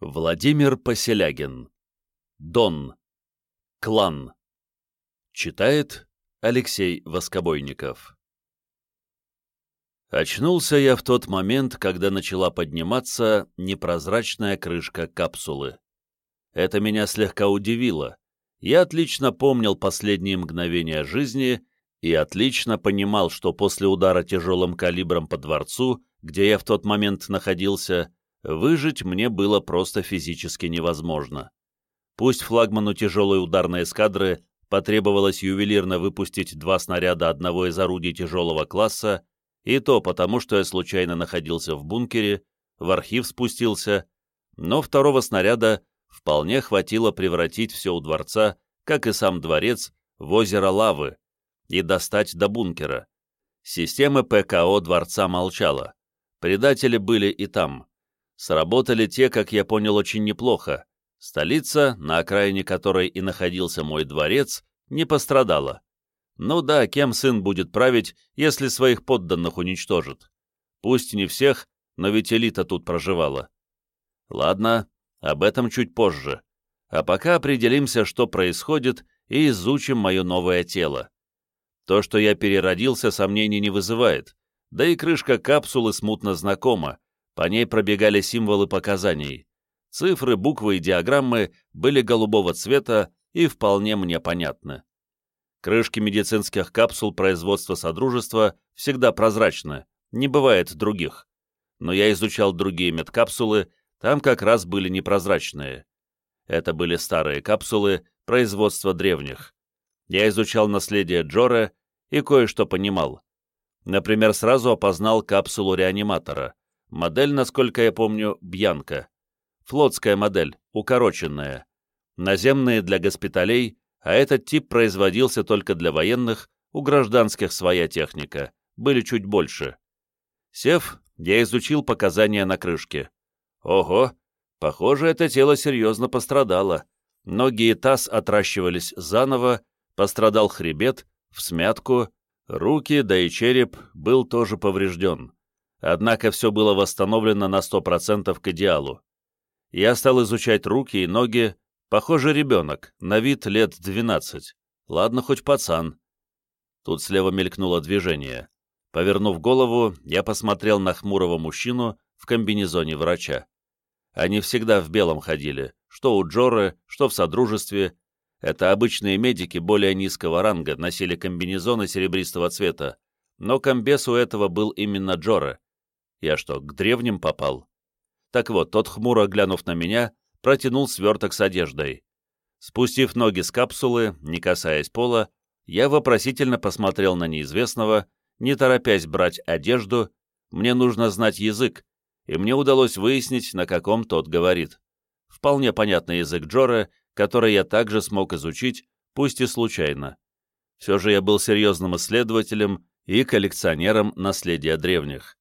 Владимир Поселягин. Дон. Клан. Читает Алексей Воскобойников. Очнулся я в тот момент, когда начала подниматься непрозрачная крышка капсулы. Это меня слегка удивило. Я отлично помнил последние мгновения жизни и отлично понимал, что после удара тяжелым калибром по дворцу, где я в тот момент находился, выжить мне было просто физически невозможно. Пусть флагману тяжелой ударной эскадры потребовалось ювелирно выпустить два снаряда одного из орудий тяжелого класса, и то потому, что я случайно находился в бункере, в архив спустился, но второго снаряда вполне хватило превратить все у дворца, как и сам дворец, в озеро лавы и достать до бункера. Система ПКО дворца молчала. Предатели были и там. Сработали те, как я понял, очень неплохо. Столица, на окраине которой и находился мой дворец, не пострадала. Ну да, кем сын будет править, если своих подданных уничтожит? Пусть не всех, но ведь элита тут проживала. Ладно, об этом чуть позже. А пока определимся, что происходит, и изучим мое новое тело. То, что я переродился, сомнений не вызывает, да и крышка капсулы смутно знакома, по ней пробегали символы показаний. Цифры, буквы и диаграммы были голубого цвета и вполне мне понятны. Крышки медицинских капсул производства Содружества всегда прозрачны, не бывает других. Но я изучал другие медкапсулы, там как раз были непрозрачные. Это были старые капсулы производства древних. Я изучал наследие Джора и кое-что понимал. Например, сразу опознал капсулу реаниматора. Модель, насколько я помню, Бьянка. Флотская модель, укороченная. Наземные для госпиталей, а этот тип производился только для военных, у гражданских своя техника, были чуть больше. Сев, я изучил показания на крышке. Ого, похоже, это тело серьезно пострадало. Ноги и таз отращивались заново, пострадал хребет, всмятку, руки, да и череп был тоже поврежден. Однако все было восстановлено на 100% к идеалу. Я стал изучать руки и ноги. Похоже, ребенок, на вид лет 12. Ладно, хоть пацан. Тут слева мелькнуло движение. Повернув голову, я посмотрел на хмурого мужчину в комбинезоне врача. Они всегда в белом ходили, что у Джоры, что в Содружестве. Это обычные медики более низкого ранга носили комбинезоны серебристого цвета, но комбез у этого был именно Джора, я что, к древним попал? Так вот, тот, хмуро глянув на меня, протянул сверток с одеждой. Спустив ноги с капсулы, не касаясь пола, я вопросительно посмотрел на неизвестного, не торопясь брать одежду, мне нужно знать язык, и мне удалось выяснить, на каком тот говорит. Вполне понятный язык Джора, который я также смог изучить, пусть и случайно. Все же я был серьезным исследователем и коллекционером наследия древних.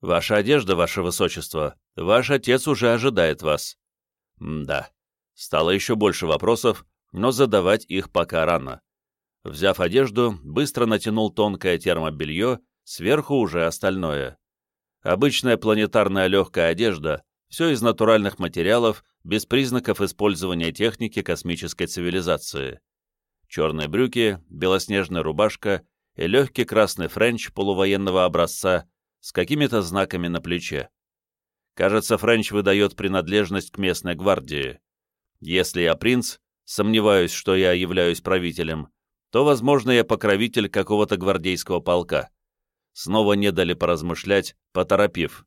«Ваша одежда, ваше высочество. Ваш отец уже ожидает вас». М да. Стало еще больше вопросов, но задавать их пока рано. Взяв одежду, быстро натянул тонкое термобелье, сверху уже остальное. Обычная планетарная легкая одежда, все из натуральных материалов, без признаков использования техники космической цивилизации. Черные брюки, белоснежная рубашка и легкий красный френч полувоенного образца с какими-то знаками на плече. Кажется, Френч выдает принадлежность к местной гвардии. Если я принц, сомневаюсь, что я являюсь правителем, то, возможно, я покровитель какого-то гвардейского полка. Снова не дали поразмышлять, поторопив.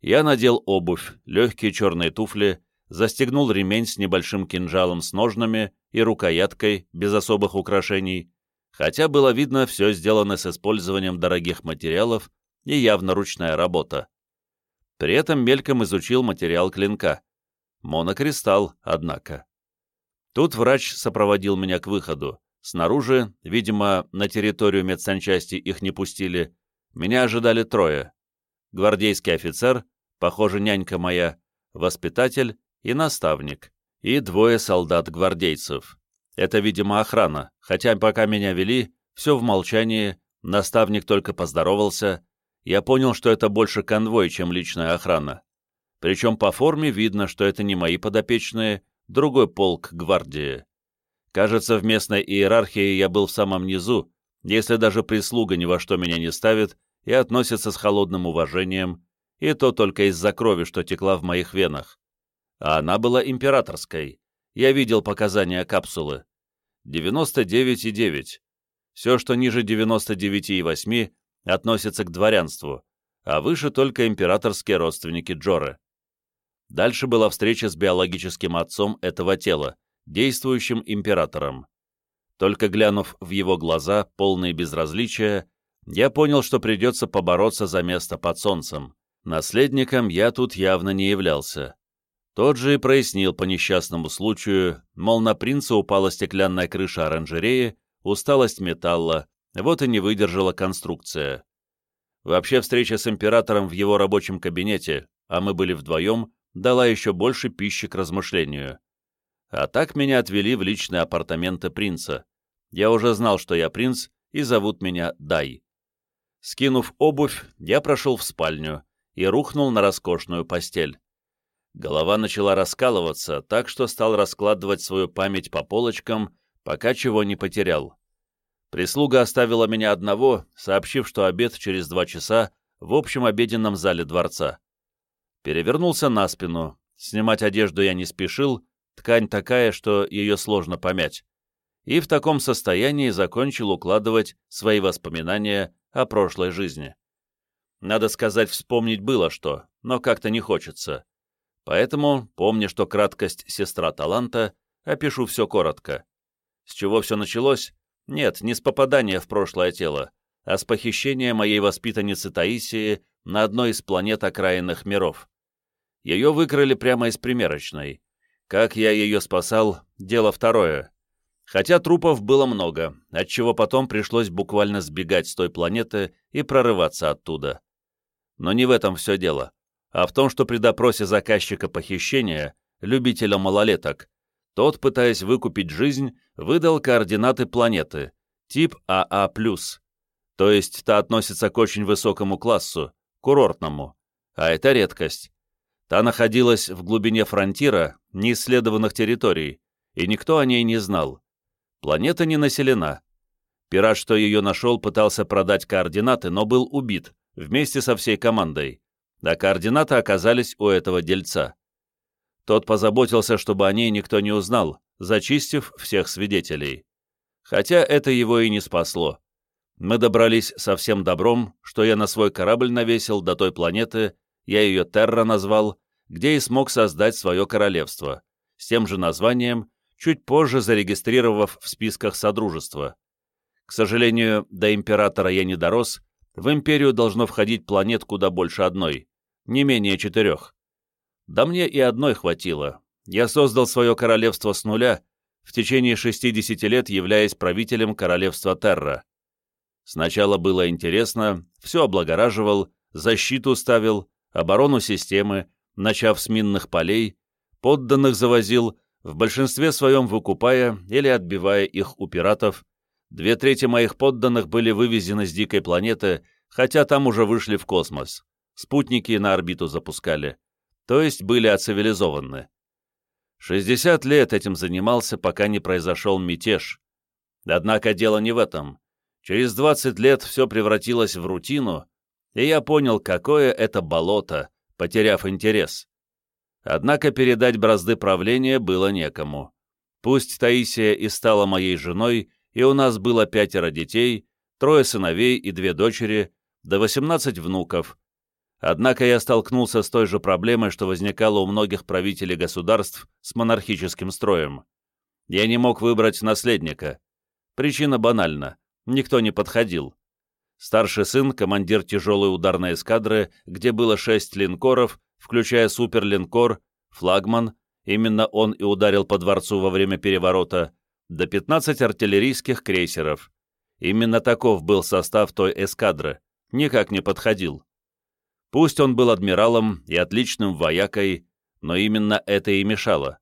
Я надел обувь, легкие черные туфли, застегнул ремень с небольшим кинжалом с ножнами и рукояткой, без особых украшений, хотя было видно, все сделано с использованием дорогих материалов и явно ручная работа. При этом мельком изучил материал клинка. Монокристалл, однако. Тут врач сопроводил меня к выходу. Снаружи, видимо, на территорию медсанчасти их не пустили, меня ожидали трое. Гвардейский офицер, похоже, нянька моя, воспитатель и наставник, и двое солдат-гвардейцев. Это, видимо, охрана, хотя пока меня вели, все в молчании, наставник только поздоровался, я понял, что это больше конвой, чем личная охрана. Причем по форме видно, что это не мои подопечные, другой полк гвардии. Кажется, в местной иерархии я был в самом низу, если даже прислуга ни во что меня не ставит и относится с холодным уважением, и то только из-за крови, что текла в моих венах. А она была императорской. Я видел показания капсулы. 99,9. Все, что ниже 99,8, относится к дворянству, а выше только императорские родственники Джоры. Дальше была встреча с биологическим отцом этого тела, действующим императором. Только глянув в его глаза, полные безразличия, я понял, что придется побороться за место под солнцем. Наследником я тут явно не являлся. Тот же и прояснил по несчастному случаю, мол, на принца упала стеклянная крыша оранжереи, усталость металла, вот и не выдержала конструкция. Вообще встреча с императором в его рабочем кабинете, а мы были вдвоем, дала еще больше пищи к размышлению. А так меня отвели в личные апартаменты принца. Я уже знал, что я принц, и зовут меня Дай. Скинув обувь, я прошел в спальню и рухнул на роскошную постель. Голова начала раскалываться, так что стал раскладывать свою память по полочкам, пока чего не потерял. Прислуга оставила меня одного, сообщив, что обед через два часа в общем обеденном зале дворца. Перевернулся на спину. Снимать одежду я не спешил, ткань такая, что ее сложно помять. И в таком состоянии закончил укладывать свои воспоминания о прошлой жизни. Надо сказать, вспомнить было что, но как-то не хочется. Поэтому, помня, что краткость — сестра таланта, опишу все коротко. С чего все началось? Нет, не с попадания в прошлое тело, а с похищения моей воспитанницы Таисии на одной из планет окраинных миров. Ее выкрали прямо из примерочной. Как я ее спасал, дело второе. Хотя трупов было много, отчего потом пришлось буквально сбегать с той планеты и прорываться оттуда. Но не в этом все дело, а в том, что при допросе заказчика похищения, любителя малолеток, тот, пытаясь выкупить жизнь, выдал координаты планеты, тип АА+, то есть та относится к очень высокому классу, курортному, а это редкость. Та находилась в глубине фронтира, неисследованных территорий, и никто о ней не знал. Планета не населена. Пират, что ее нашел, пытался продать координаты, но был убит, вместе со всей командой, а координаты оказались у этого дельца. Тот позаботился, чтобы о ней никто не узнал, зачистив всех свидетелей. Хотя это его и не спасло. Мы добрались со всем добром, что я на свой корабль навесил до той планеты, я ее Терра назвал, где и смог создать свое королевство, с тем же названием, чуть позже зарегистрировав в списках Содружества. К сожалению, до Императора я не дорос, в Империю должно входить планет куда больше одной, не менее четырех. Да мне и одной хватило. Я создал свое королевство с нуля, в течение 60 лет являясь правителем королевства Терра. Сначала было интересно, все облагораживал, защиту ставил, оборону системы, начав с минных полей, подданных завозил, в большинстве своем выкупая или отбивая их у пиратов. Две трети моих подданных были вывезены с дикой планеты, хотя там уже вышли в космос. Спутники на орбиту запускали. То есть были оцивилизованы. 60 лет этим занимался, пока не произошел мятеж. Однако дело не в этом. Через 20 лет все превратилось в рутину, и я понял, какое это болото, потеряв интерес. Однако передать бразды правления было некому. Пусть Таисия и стала моей женой, и у нас было пятеро детей, трое сыновей и две дочери, до 18 внуков. Однако я столкнулся с той же проблемой, что возникало у многих правителей государств с монархическим строем. Я не мог выбрать наследника. Причина банальна. Никто не подходил. Старший сын, командир тяжелой ударной эскадры, где было шесть линкоров, включая суперлинкор, флагман, именно он и ударил по дворцу во время переворота, до 15 артиллерийских крейсеров. Именно таков был состав той эскадры, никак не подходил. Пусть он был адмиралом и отличным воякой, но именно это и мешало.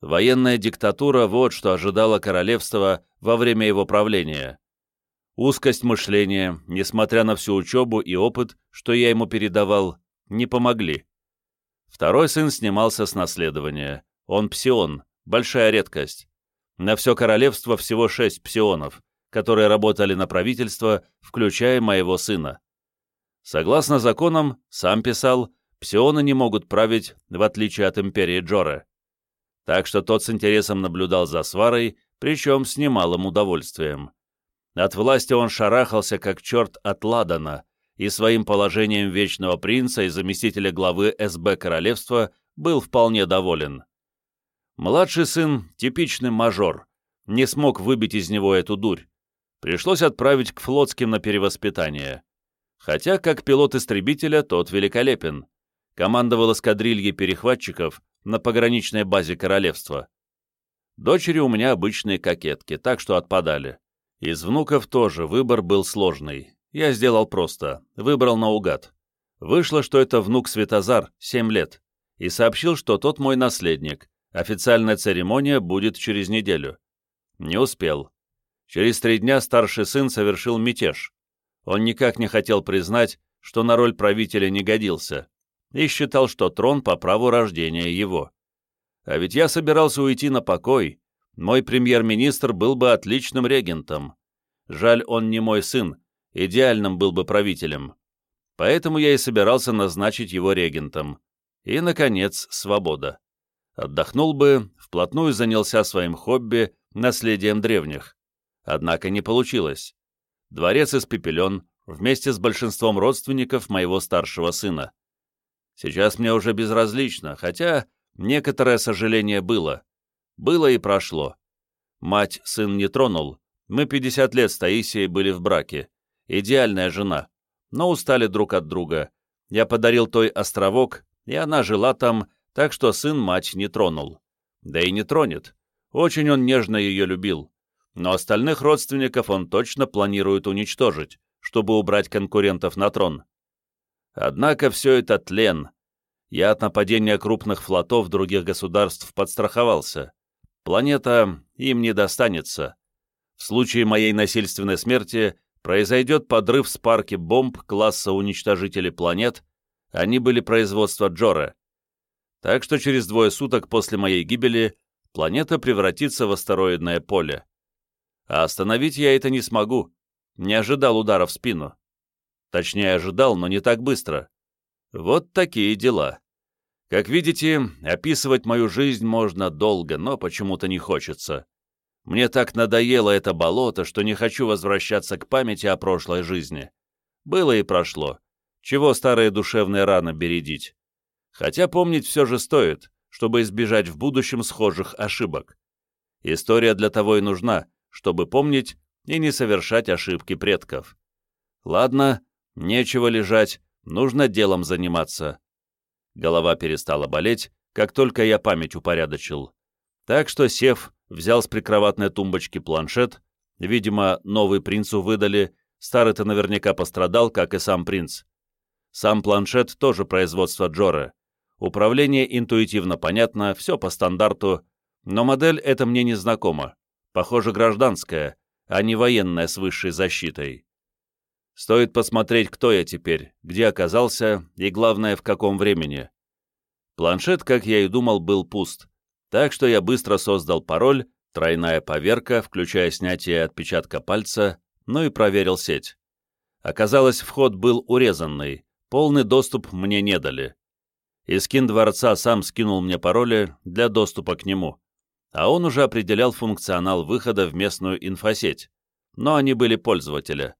Военная диктатура — вот что ожидало королевства во время его правления. Узкость мышления, несмотря на всю учебу и опыт, что я ему передавал, не помогли. Второй сын снимался с наследования. Он псион, большая редкость. На все королевство всего шесть псионов, которые работали на правительство, включая моего сына. Согласно законам, сам писал, псионы не могут править, в отличие от империи Джора. Так что тот с интересом наблюдал за сварой, причем с немалым удовольствием. От власти он шарахался, как черт от Ладана, и своим положением вечного принца и заместителя главы СБ королевства был вполне доволен. Младший сын — типичный мажор, не смог выбить из него эту дурь. Пришлось отправить к флотским на перевоспитание. Хотя, как пилот истребителя, тот великолепен. Командовал эскадрильей перехватчиков на пограничной базе королевства. Дочери у меня обычные кокетки, так что отпадали. Из внуков тоже выбор был сложный. Я сделал просто, выбрал наугад. Вышло, что это внук Светозар, 7 лет, и сообщил, что тот мой наследник. Официальная церемония будет через неделю. Не успел. Через три дня старший сын совершил мятеж. Он никак не хотел признать, что на роль правителя не годился, и считал, что трон по праву рождения его. А ведь я собирался уйти на покой, мой премьер-министр был бы отличным регентом. Жаль, он не мой сын, идеальным был бы правителем. Поэтому я и собирался назначить его регентом. И, наконец, свобода. Отдохнул бы, вплотную занялся своим хобби, наследием древних. Однако не получилось. Дворец испепелен, вместе с большинством родственников моего старшего сына. Сейчас мне уже безразлично, хотя некоторое сожаление было. Было и прошло. Мать сын не тронул. Мы 50 лет с Таисией были в браке. Идеальная жена. Но устали друг от друга. Я подарил той островок, и она жила там, так что сын мать не тронул. Да и не тронет. Очень он нежно ее любил. Но остальных родственников он точно планирует уничтожить, чтобы убрать конкурентов на трон. Однако все это тлен. Я от нападения крупных флотов других государств подстраховался. Планета им не достанется. В случае моей насильственной смерти произойдет подрыв с парки бомб класса уничтожителей планет, они были производства Джора. Так что через двое суток после моей гибели планета превратится в астероидное поле. А остановить я это не смогу. Не ожидал удара в спину. Точнее, ожидал, но не так быстро. Вот такие дела. Как видите, описывать мою жизнь можно долго, но почему-то не хочется. Мне так надоело это болото, что не хочу возвращаться к памяти о прошлой жизни. Было и прошло. Чего старые душевные раны бередить? Хотя помнить все же стоит, чтобы избежать в будущем схожих ошибок. История для того и нужна, чтобы помнить и не совершать ошибки предков. Ладно, нечего лежать, нужно делом заниматься. Голова перестала болеть, как только я память упорядочил. Так что, сев, взял с прикроватной тумбочки планшет, видимо, новый принцу выдали, старый-то наверняка пострадал, как и сам принц. Сам планшет тоже производство Джора. Управление интуитивно понятно, все по стандарту, но модель эта мне не знакома. Похоже, гражданская, а не военная с высшей защитой. Стоит посмотреть, кто я теперь, где оказался и, главное, в каком времени. Планшет, как я и думал, был пуст, так что я быстро создал пароль, тройная поверка, включая снятие отпечатка пальца, ну и проверил сеть. Оказалось, вход был урезанный, полный доступ мне не дали. Искин дворца сам скинул мне пароли для доступа к нему, а он уже определял функционал выхода в местную инфосеть, но они были пользователя.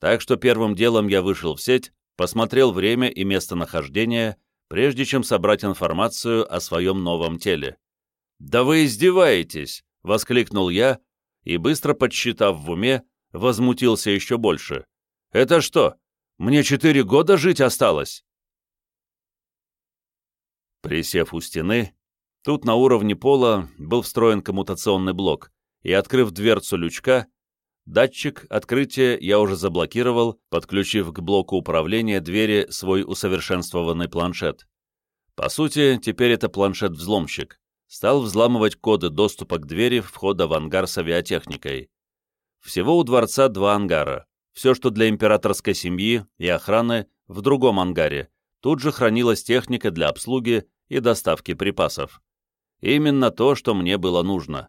Так что первым делом я вышел в сеть, посмотрел время и местонахождение, прежде чем собрать информацию о своем новом теле. «Да вы издеваетесь!» — воскликнул я и, быстро подсчитав в уме, возмутился еще больше. «Это что, мне четыре года жить осталось?» Присев у стены, тут на уровне пола был встроен коммутационный блок, и, открыв дверцу лючка, Датчик открытия я уже заблокировал, подключив к блоку управления двери свой усовершенствованный планшет. По сути, теперь это планшет-взломщик. Стал взламывать коды доступа к двери входа в ангар с авиатехникой. Всего у дворца два ангара. Все, что для императорской семьи и охраны, в другом ангаре, Тут же хранилась техника для обслуги и доставки припасов. Именно то, что мне было нужно.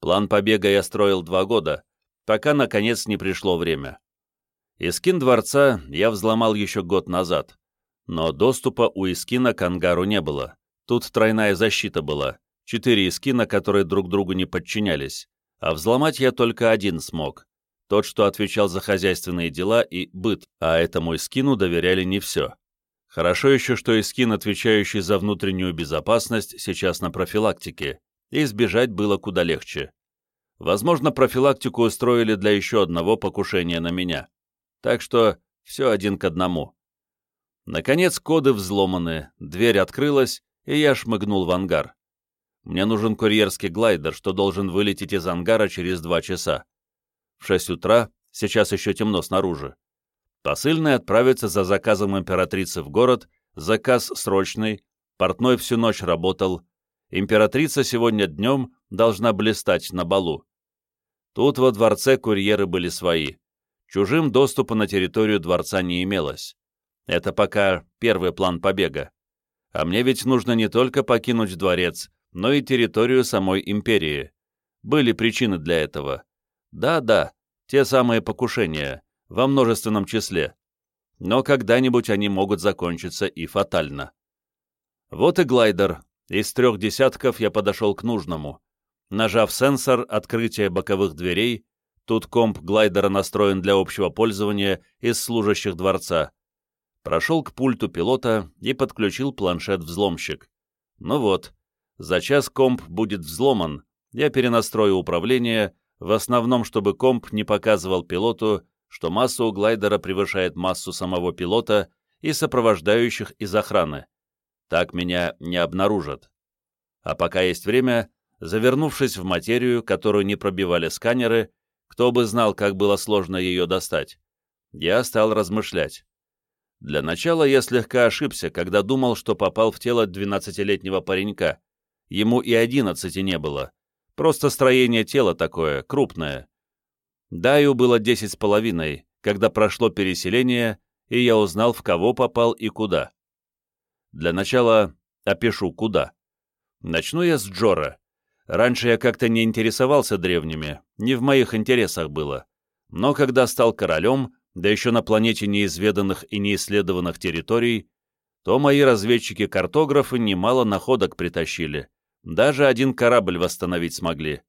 План побега я строил два года, пока, наконец, не пришло время. Искин дворца я взломал еще год назад, но доступа у Искина к ангару не было. Тут тройная защита была, четыре Искина, которые друг другу не подчинялись, а взломать я только один смог, тот, что отвечал за хозяйственные дела и быт, а этому Искину доверяли не все. Хорошо еще, что Искин, отвечающий за внутреннюю безопасность, сейчас на профилактике, и избежать было куда легче. Возможно, профилактику устроили для еще одного покушения на меня. Так что все один к одному. Наконец коды взломаны, дверь открылась, и я шмыгнул в ангар. Мне нужен курьерский глайдер, что должен вылететь из ангара через два часа. В шесть утра, сейчас еще темно снаружи. Посыльный отправится за заказом императрицы в город, заказ срочный, портной всю ночь работал. Императрица сегодня днем должна блистать на балу. Тут во дворце курьеры были свои. Чужим доступа на территорию дворца не имелось. Это пока первый план побега. А мне ведь нужно не только покинуть дворец, но и территорию самой империи. Были причины для этого. Да-да, те самые покушения во множественном числе, но когда-нибудь они могут закончиться и фатально. Вот и глайдер. Из трех десятков я подошел к нужному. Нажав сенсор открытия боковых дверей, тут комп глайдера настроен для общего пользования из служащих дворца, прошел к пульту пилота и подключил планшет-взломщик. Ну вот, за час комп будет взломан, я перенастрою управление, в основном, чтобы комп не показывал пилоту, что масса у глайдера превышает массу самого пилота и сопровождающих из охраны. Так меня не обнаружат. А пока есть время, завернувшись в материю, которую не пробивали сканеры, кто бы знал, как было сложно ее достать, я стал размышлять. Для начала я слегка ошибся, когда думал, что попал в тело 12-летнего паренька. Ему и 11 не было. Просто строение тела такое, крупное. Даю было десять с половиной, когда прошло переселение, и я узнал, в кого попал и куда. Для начала опишу, куда. Начну я с Джора. Раньше я как-то не интересовался древними, не в моих интересах было. Но когда стал королем, да еще на планете неизведанных и неисследованных территорий, то мои разведчики-картографы немало находок притащили. Даже один корабль восстановить смогли.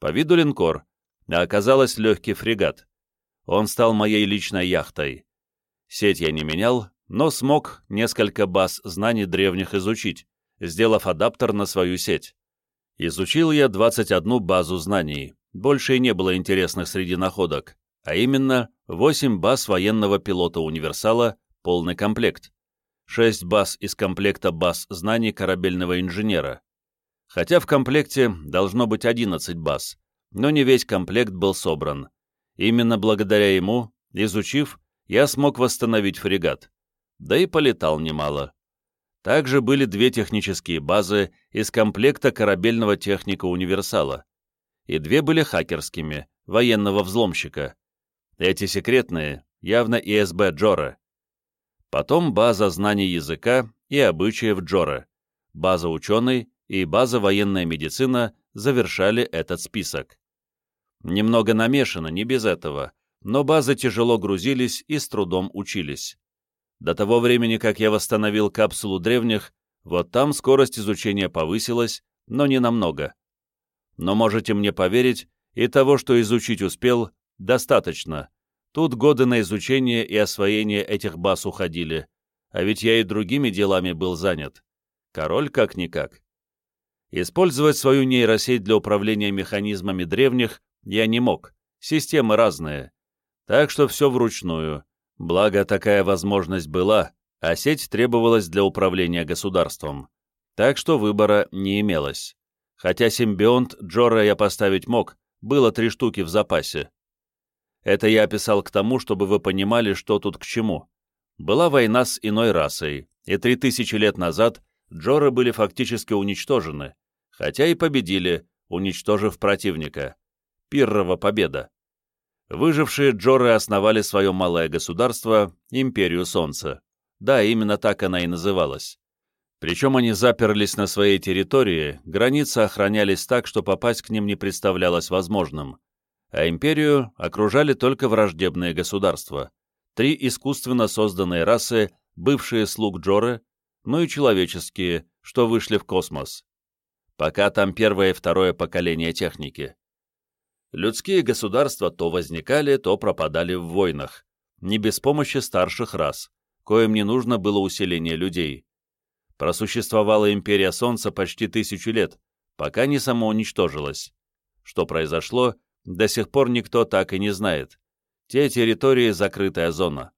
По виду линкор, а оказалось легкий фрегат. Он стал моей личной яхтой. Сеть я не менял, но смог несколько баз знаний древних изучить, сделав адаптер на свою сеть. Изучил я 21 базу знаний, больше и не было интересных среди находок, а именно 8 баз военного пилота-универсала, полный комплект, 6 баз из комплекта баз знаний корабельного инженера. Хотя в комплекте должно быть 11 баз, но не весь комплект был собран. Именно благодаря ему, изучив, я смог восстановить фрегат. Да и полетал немало. Также были две технические базы из комплекта корабельного техника «Универсала». И две были хакерскими, военного взломщика. Эти секретные, явно ИСБ Джора. Потом база знаний языка и обычаев Джора, база ученый и база военная медицина завершали этот список. Немного намешано, не без этого, но базы тяжело грузились и с трудом учились. До того времени, как я восстановил капсулу древних, вот там скорость изучения повысилась, но не намного. Но можете мне поверить, и того, что изучить успел, достаточно. Тут годы на изучение и освоение этих баз уходили, а ведь я и другими делами был занят. Король как-никак. Использовать свою нейросеть для управления механизмами древних я не мог, системы разные. Так что все вручную. Благо, такая возможность была, а сеть требовалась для управления государством. Так что выбора не имелось. Хотя симбионт Джора я поставить мог, было три штуки в запасе. Это я описал к тому, чтобы вы понимали, что тут к чему. Была война с иной расой, и три тысячи лет назад Джоры были фактически уничтожены, хотя и победили, уничтожив противника. Пиррова победа. Выжившие Джоры основали свое малое государство, Империю Солнца. Да, именно так она и называлась. Причем они заперлись на своей территории, границы охранялись так, что попасть к ним не представлялось возможным. А империю окружали только враждебные государства. Три искусственно созданные расы, бывшие слуг Джоры, ну и человеческие, что вышли в космос. Пока там первое и второе поколение техники. Людские государства то возникали, то пропадали в войнах, не без помощи старших рас, коим не нужно было усиление людей. Просуществовала империя Солнца почти тысячу лет, пока не самоуничтожилась. Что произошло, до сих пор никто так и не знает. Те территории — закрытая зона.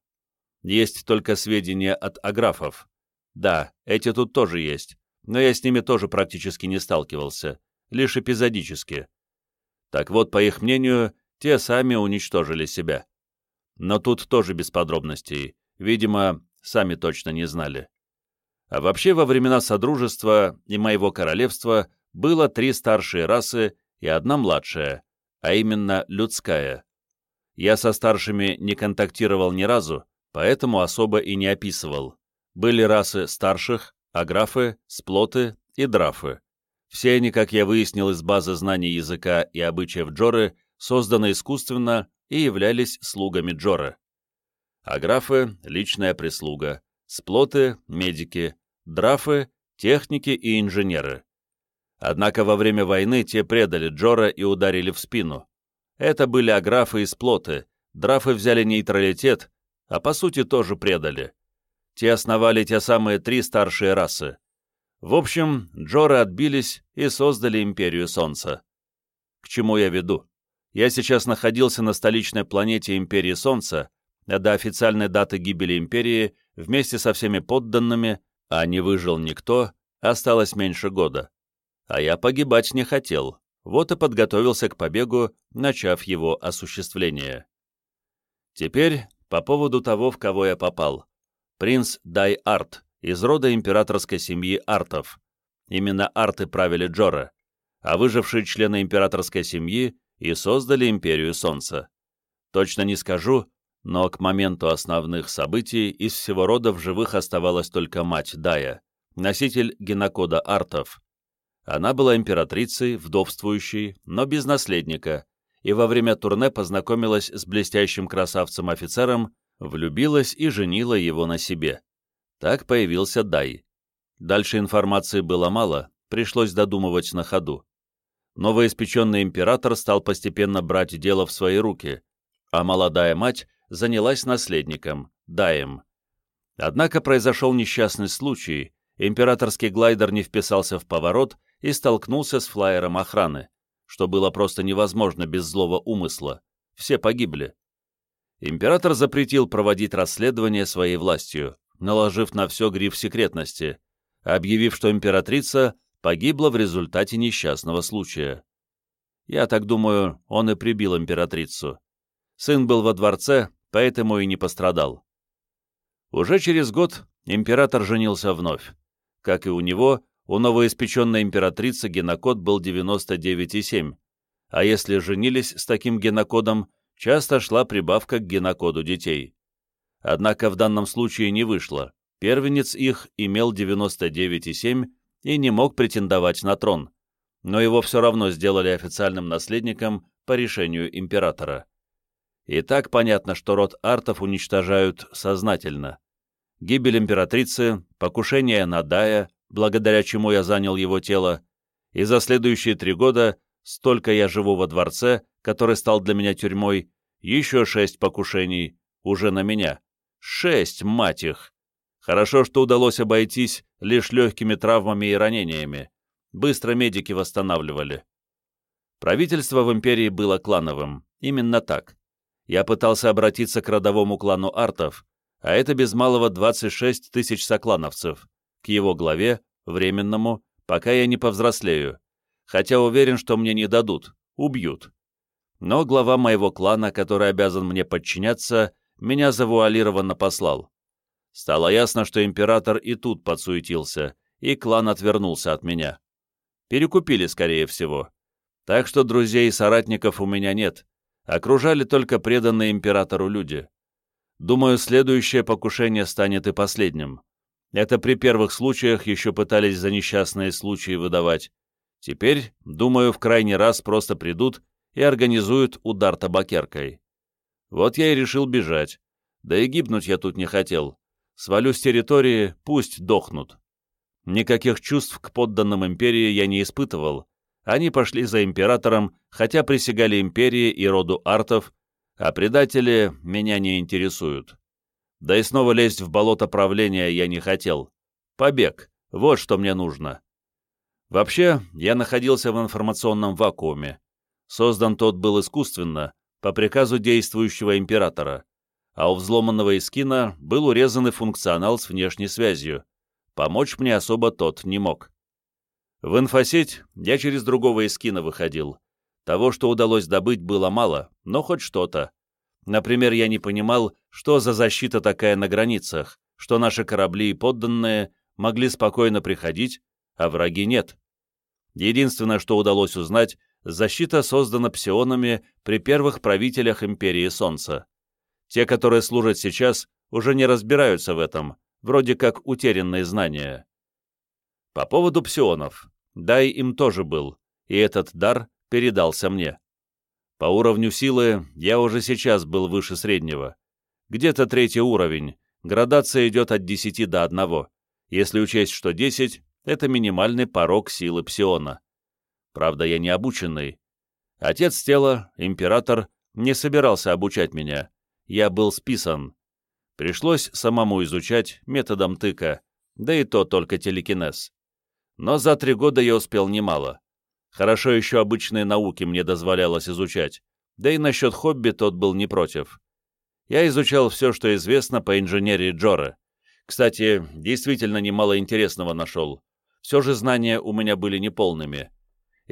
Есть только сведения от аграфов. Да, эти тут тоже есть, но я с ними тоже практически не сталкивался, лишь эпизодически. Так вот, по их мнению, те сами уничтожили себя. Но тут тоже без подробностей. Видимо, сами точно не знали. А вообще, во времена Содружества и моего королевства было три старшие расы и одна младшая, а именно людская. Я со старшими не контактировал ни разу, поэтому особо и не описывал. Были расы старших, аграфы, сплоты и драфы. Все они, как я выяснил из базы знаний языка и обычаев Джоры, созданы искусственно и являлись слугами Джора. Аграфы — личная прислуга, сплоты — медики, драфы — техники и инженеры. Однако во время войны те предали Джора и ударили в спину. Это были аграфы и сплоты, драфы взяли нейтралитет, а по сути тоже предали. Те основали те самые три старшие расы. В общем, Джоры отбились и создали Империю Солнца. К чему я веду? Я сейчас находился на столичной планете Империи Солнца, а до официальной даты гибели Империи вместе со всеми подданными а не выжил никто, осталось меньше года. А я погибать не хотел, вот и подготовился к побегу, начав его осуществление. Теперь по поводу того, в кого я попал. Принц Дай Арт, из рода императорской семьи Артов. Именно Арты правили Джора, а выжившие члены императорской семьи и создали Империю Солнца. Точно не скажу, но к моменту основных событий из всего рода в живых оставалась только мать Дая, носитель генокода артов. Она была императрицей, вдовствующей, но без наследника, и во время турне познакомилась с блестящим красавцем-офицером, влюбилась и женила его на себе. Так появился Дай. Дальше информации было мало, пришлось додумывать на ходу. Новоиспеченный император стал постепенно брать дело в свои руки, а молодая мать занялась наследником, Даем. Однако произошел несчастный случай, императорский глайдер не вписался в поворот и столкнулся с флайером охраны, что было просто невозможно без злого умысла. Все погибли. Император запретил проводить расследование своей властью, наложив на все гриф секретности, объявив, что императрица погибла в результате несчастного случая. Я так думаю, он и прибил императрицу. Сын был во дворце, поэтому и не пострадал. Уже через год император женился вновь. Как и у него, у новоиспеченной императрицы генокод был 99,7, а если женились с таким генокодом, часто шла прибавка к генокоду детей. Однако в данном случае не вышло. Первенец их имел 99,7 и не мог претендовать на трон, но его все равно сделали официальным наследником по решению императора. И так понятно, что род артов уничтожают сознательно. Гибель императрицы, покушение на Дая, благодаря чему я занял его тело, и за следующие три года столько я живу во дворце, который стал для меня тюрьмой, еще шесть покушений, уже на меня. Шесть, мать их! Хорошо, что удалось обойтись лишь легкими травмами и ранениями. Быстро медики восстанавливали. Правительство в империи было клановым. Именно так я пытался обратиться к родовому клану артов, а это без малого 26 тысяч соклановцев, к его главе, временному, пока я не повзрослею, хотя уверен, что мне не дадут, убьют. Но глава моего клана, который обязан мне подчиняться, меня завуалированно послал. Стало ясно, что император и тут подсуетился, и клан отвернулся от меня. Перекупили, скорее всего. Так что друзей и соратников у меня нет, окружали только преданные императору люди. Думаю, следующее покушение станет и последним. Это при первых случаях еще пытались за несчастные случаи выдавать. Теперь, думаю, в крайний раз просто придут и организуют удар табакеркой. Вот я и решил бежать. Да и гибнуть я тут не хотел. Свалю с территории, пусть дохнут. Никаких чувств к подданным империи я не испытывал. Они пошли за императором, хотя присягали империи и роду артов, а предатели меня не интересуют. Да и снова лезть в болото правления я не хотел. Побег. Вот что мне нужно. Вообще, я находился в информационном вакууме. Создан тот был искусственно, по приказу действующего императора, а у взломанного эскина был урезанный функционал с внешней связью. Помочь мне особо тот не мог. В инфосеть я через другого эскина выходил. Того, что удалось добыть, было мало, но хоть что-то. Например, я не понимал, что за защита такая на границах, что наши корабли и подданные могли спокойно приходить, а враги нет. Единственное, что удалось узнать, защита создана псионами при первых правителях Империи Солнца. Те, которые служат сейчас, уже не разбираются в этом, вроде как утерянные знания. По поводу псионов. Дай им тоже был, и этот дар передался мне. По уровню силы я уже сейчас был выше среднего. Где-то третий уровень, градация идет от 10 до 1, если учесть, что 10 — это минимальный порог силы псиона. Правда, я не обученный. Отец тела, император, не собирался обучать меня. Я был списан. Пришлось самому изучать методом тыка, да и то только телекинез. Но за три года я успел немало. Хорошо еще обычные науки мне дозволялось изучать, да и насчет хобби тот был не против. Я изучал все, что известно по инженерии Джора. Кстати, действительно немало интересного нашел. Все же знания у меня были неполными.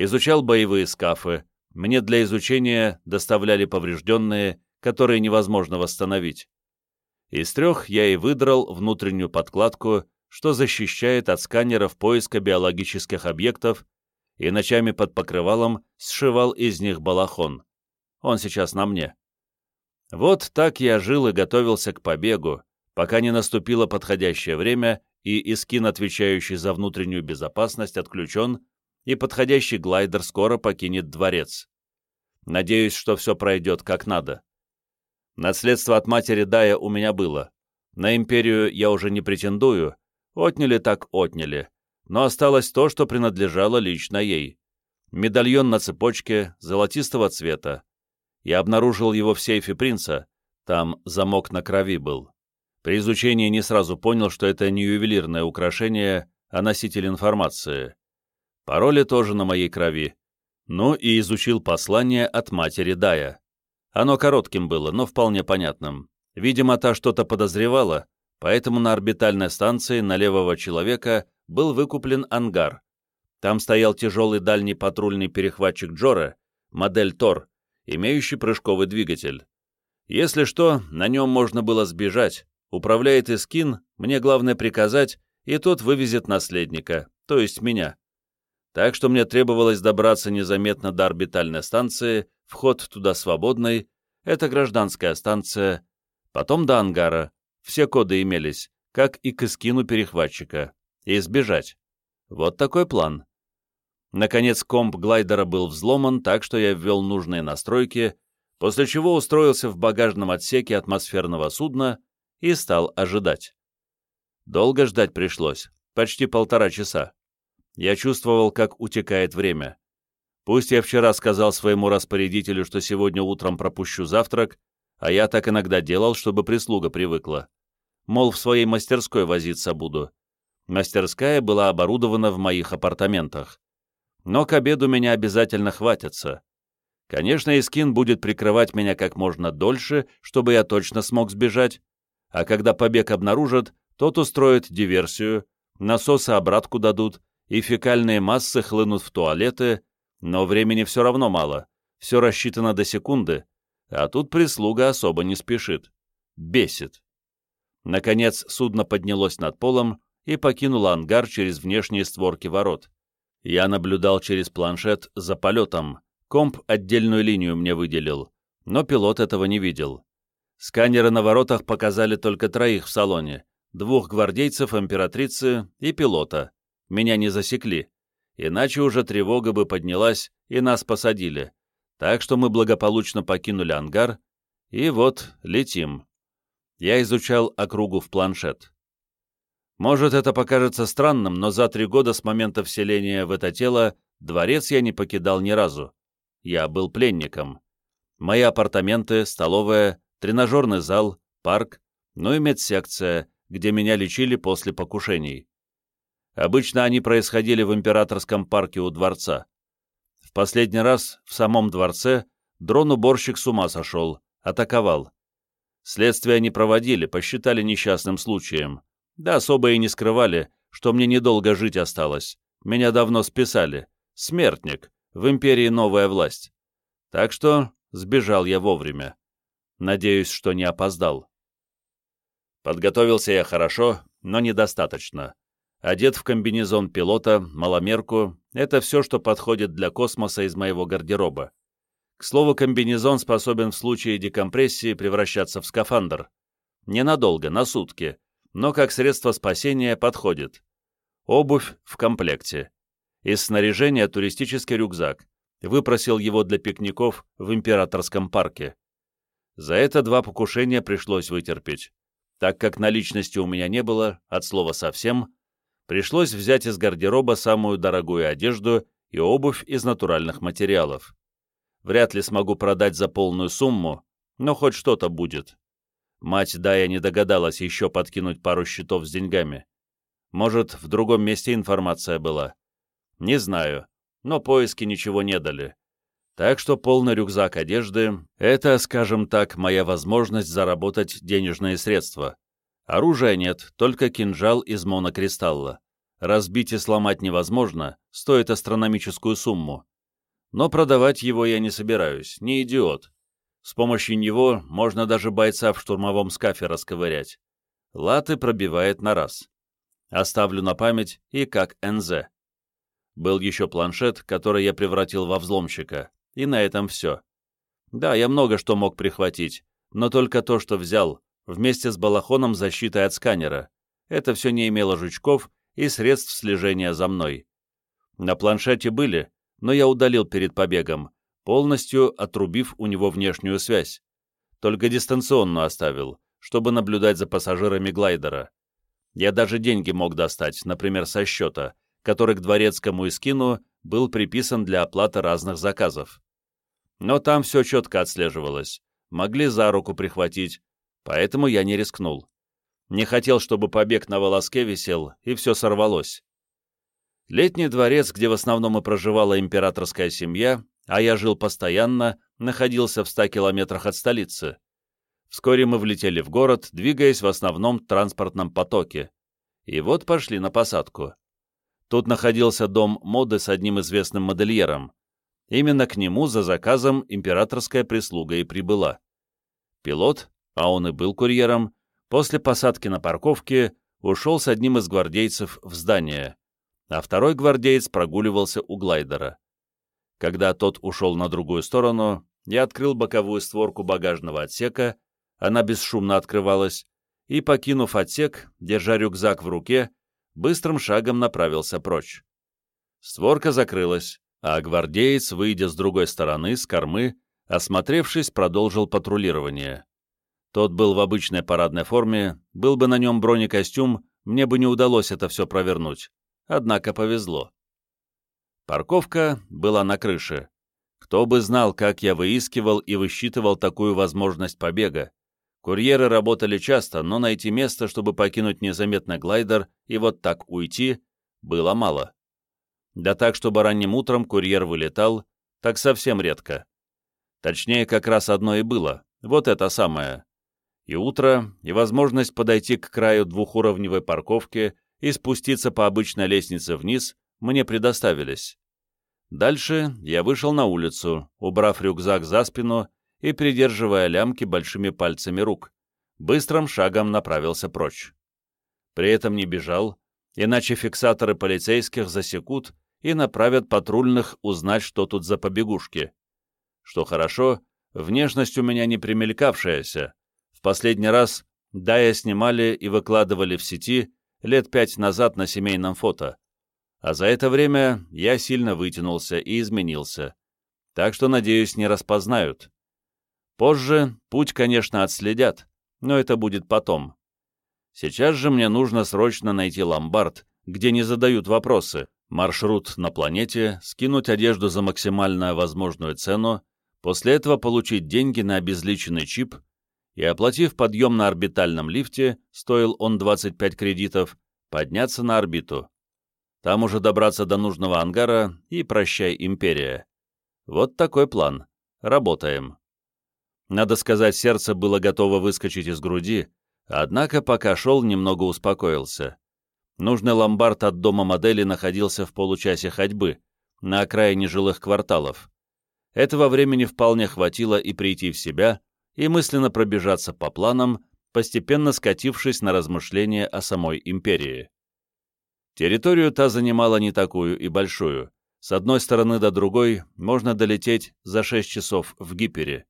Изучал боевые скафы. Мне для изучения доставляли поврежденные, которые невозможно восстановить. Из трех я и выдрал внутреннюю подкладку, что защищает от сканеров поиска биологических объектов, и ночами под покрывалом сшивал из них балахон. Он сейчас на мне. Вот так я жил и готовился к побегу, пока не наступило подходящее время, и Искин, отвечающий за внутреннюю безопасность, отключен, и подходящий глайдер скоро покинет дворец. Надеюсь, что все пройдет как надо. Наследство от матери Дая у меня было. На империю я уже не претендую, Отняли так отняли. Но осталось то, что принадлежало лично ей. Медальон на цепочке, золотистого цвета. Я обнаружил его в сейфе принца. Там замок на крови был. При изучении не сразу понял, что это не ювелирное украшение, а носитель информации. Пароли тоже на моей крови. Ну и изучил послание от матери Дая. Оно коротким было, но вполне понятным. Видимо, та что-то подозревала, поэтому на орбитальной станции на левого человека был выкуплен ангар. Там стоял тяжелый дальний патрульный перехватчик Джора, модель Тор, имеющий прыжковый двигатель. Если что, на нем можно было сбежать. Управляет Искин, мне главное приказать, и тот вывезет наследника, то есть меня. Так что мне требовалось добраться незаметно до орбитальной станции, вход туда свободный, это гражданская станция, потом до ангара, все коды имелись, как и к эскину перехватчика, и сбежать. Вот такой план. Наконец комп глайдера был взломан, так что я ввел нужные настройки, после чего устроился в багажном отсеке атмосферного судна и стал ожидать. Долго ждать пришлось, почти полтора часа. Я чувствовал, как утекает время. Пусть я вчера сказал своему распорядителю, что сегодня утром пропущу завтрак, а я так иногда делал, чтобы прислуга привыкла мол, в своей мастерской возиться буду. Мастерская была оборудована в моих апартаментах. Но к обеду меня обязательно хватится. Конечно, Искин будет прикрывать меня как можно дольше, чтобы я точно смог сбежать, а когда побег обнаружат, тот устроит диверсию, насосы обратку дадут, и фекальные массы хлынут в туалеты, но времени все равно мало, все рассчитано до секунды, а тут прислуга особо не спешит. Бесит. Наконец судно поднялось над полом и покинуло ангар через внешние створки ворот. Я наблюдал через планшет за полетом. Комп отдельную линию мне выделил, но пилот этого не видел. Сканеры на воротах показали только троих в салоне, двух гвардейцев, императрицы и пилота. Меня не засекли, иначе уже тревога бы поднялась и нас посадили. Так что мы благополучно покинули ангар, и вот летим. Я изучал округу в планшет. Может, это покажется странным, но за три года с момента вселения в это тело дворец я не покидал ни разу. Я был пленником. Мои апартаменты, столовая, тренажерный зал, парк, ну и медсекция, где меня лечили после покушений. Обычно они происходили в императорском парке у дворца. В последний раз в самом дворце дрон-уборщик с ума сошел, атаковал. Следствие не проводили, посчитали несчастным случаем. Да особо и не скрывали, что мне недолго жить осталось. Меня давно списали. Смертник. В империи новая власть. Так что сбежал я вовремя. Надеюсь, что не опоздал. Подготовился я хорошо, но недостаточно. Одет в комбинезон пилота, маломерку — это все, что подходит для космоса из моего гардероба. К слову, комбинезон способен в случае декомпрессии превращаться в скафандр. Ненадолго, на сутки, но как средство спасения подходит. Обувь в комплекте. Из снаряжения туристический рюкзак. Выпросил его для пикников в императорском парке. За это два покушения пришлось вытерпеть. Так как наличности у меня не было, от слова совсем, пришлось взять из гардероба самую дорогую одежду и обувь из натуральных материалов. Вряд ли смогу продать за полную сумму, но хоть что-то будет. Мать Дая не догадалась еще подкинуть пару счетов с деньгами. Может, в другом месте информация была. Не знаю, но поиски ничего не дали. Так что полный рюкзак одежды — это, скажем так, моя возможность заработать денежные средства. Оружия нет, только кинжал из монокристалла. Разбить и сломать невозможно, стоит астрономическую сумму. Но продавать его я не собираюсь, не идиот. С помощью него можно даже бойца в штурмовом скафе расковырять. Латы пробивает на раз. Оставлю на память и как НЗ. Был еще планшет, который я превратил во взломщика. И на этом все. Да, я много что мог прихватить, но только то, что взял, вместе с балахоном защиты от сканера. Это все не имело жучков и средств слежения за мной. На планшете были, но я удалил перед побегом, полностью отрубив у него внешнюю связь. Только дистанционно оставил, чтобы наблюдать за пассажирами глайдера. Я даже деньги мог достать, например, со счета, который к дворецкому Искину был приписан для оплаты разных заказов. Но там все четко отслеживалось, могли за руку прихватить, поэтому я не рискнул. Не хотел, чтобы побег на волоске висел, и все сорвалось. Летний дворец, где в основном и проживала императорская семья, а я жил постоянно, находился в ста километрах от столицы. Вскоре мы влетели в город, двигаясь в основном транспортном потоке. И вот пошли на посадку. Тут находился дом моды с одним известным модельером. Именно к нему за заказом императорская прислуга и прибыла. Пилот, а он и был курьером, после посадки на парковке ушел с одним из гвардейцев в здание, а второй гвардеец прогуливался у глайдера. Когда тот ушел на другую сторону, я открыл боковую створку багажного отсека, она бесшумно открывалась, и, покинув отсек, держа рюкзак в руке, быстрым шагом направился прочь. Створка закрылась, а гвардеец, выйдя с другой стороны, с кормы, осмотревшись, продолжил патрулирование. Тот был в обычной парадной форме, был бы на нем бронекостюм, мне бы не удалось это все провернуть. Однако повезло. Парковка была на крыше. Кто бы знал, как я выискивал и высчитывал такую возможность побега. Курьеры работали часто, но найти место, чтобы покинуть незаметно глайдер и вот так уйти, было мало. Да так, чтобы ранним утром курьер вылетал, так совсем редко. Точнее, как раз одно и было, вот это самое. И утро, и возможность подойти к краю двухуровневой парковки и спуститься по обычной лестнице вниз мне предоставились. Дальше я вышел на улицу, убрав рюкзак за спину и придерживая лямки большими пальцами рук, быстрым шагом направился прочь. При этом не бежал, иначе фиксаторы полицейских засекут и направят патрульных узнать, что тут за побегушки. Что хорошо, внешность у меня не примелькавшаяся, последний раз Дая снимали и выкладывали в сети лет пять назад на семейном фото. А за это время я сильно вытянулся и изменился. Так что, надеюсь, не распознают. Позже путь, конечно, отследят, но это будет потом. Сейчас же мне нужно срочно найти ломбард, где не задают вопросы, маршрут на планете, скинуть одежду за максимально возможную цену, после этого получить деньги на обезличенный чип и, оплатив подъем на орбитальном лифте, стоил он 25 кредитов, подняться на орбиту. Там уже добраться до нужного ангара и прощай, империя. Вот такой план. Работаем. Надо сказать, сердце было готово выскочить из груди, однако пока шел, немного успокоился. Нужный ломбард от дома модели находился в получасе ходьбы, на окраине жилых кварталов. Этого времени вполне хватило и прийти в себя, и мысленно пробежаться по планам, постепенно скатившись на размышления о самой империи. Территорию та занимала не такую и большую. С одной стороны до другой можно долететь за 6 часов в Гипере,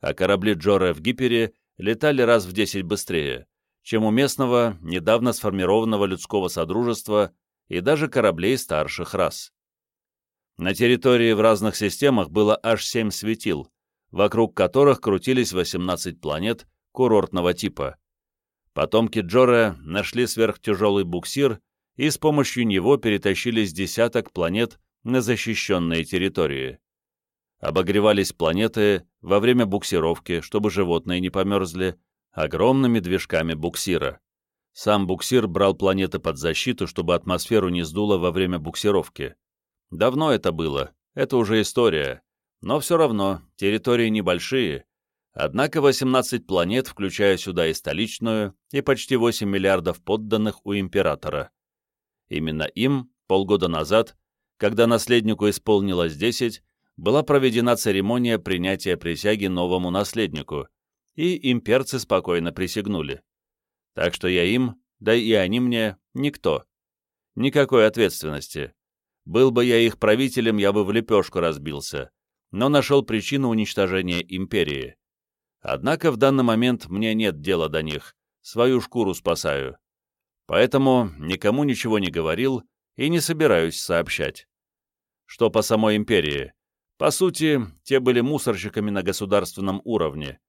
а корабли Джора в Гипере летали раз в 10 быстрее, чем у местного, недавно сформированного людского содружества и даже кораблей старших рас. На территории в разных системах было аж 7 светил, вокруг которых крутились 18 планет курортного типа. Потомки Джора нашли сверхтяжелый буксир и с помощью него перетащили с десяток планет на защищенные территории. Обогревались планеты во время буксировки, чтобы животные не померзли, огромными движками буксира. Сам буксир брал планеты под защиту, чтобы атмосферу не сдуло во время буксировки. Давно это было, это уже история. Но все равно, территории небольшие, однако 18 планет, включая сюда и столичную, и почти 8 миллиардов подданных у императора. Именно им, полгода назад, когда наследнику исполнилось 10, была проведена церемония принятия присяги новому наследнику, и имперцы спокойно присягнули. Так что я им, да и они мне, никто. Никакой ответственности. Был бы я их правителем, я бы в лепешку разбился но нашел причину уничтожения империи. Однако в данный момент мне нет дела до них, свою шкуру спасаю. Поэтому никому ничего не говорил и не собираюсь сообщать. Что по самой империи? По сути, те были мусорщиками на государственном уровне.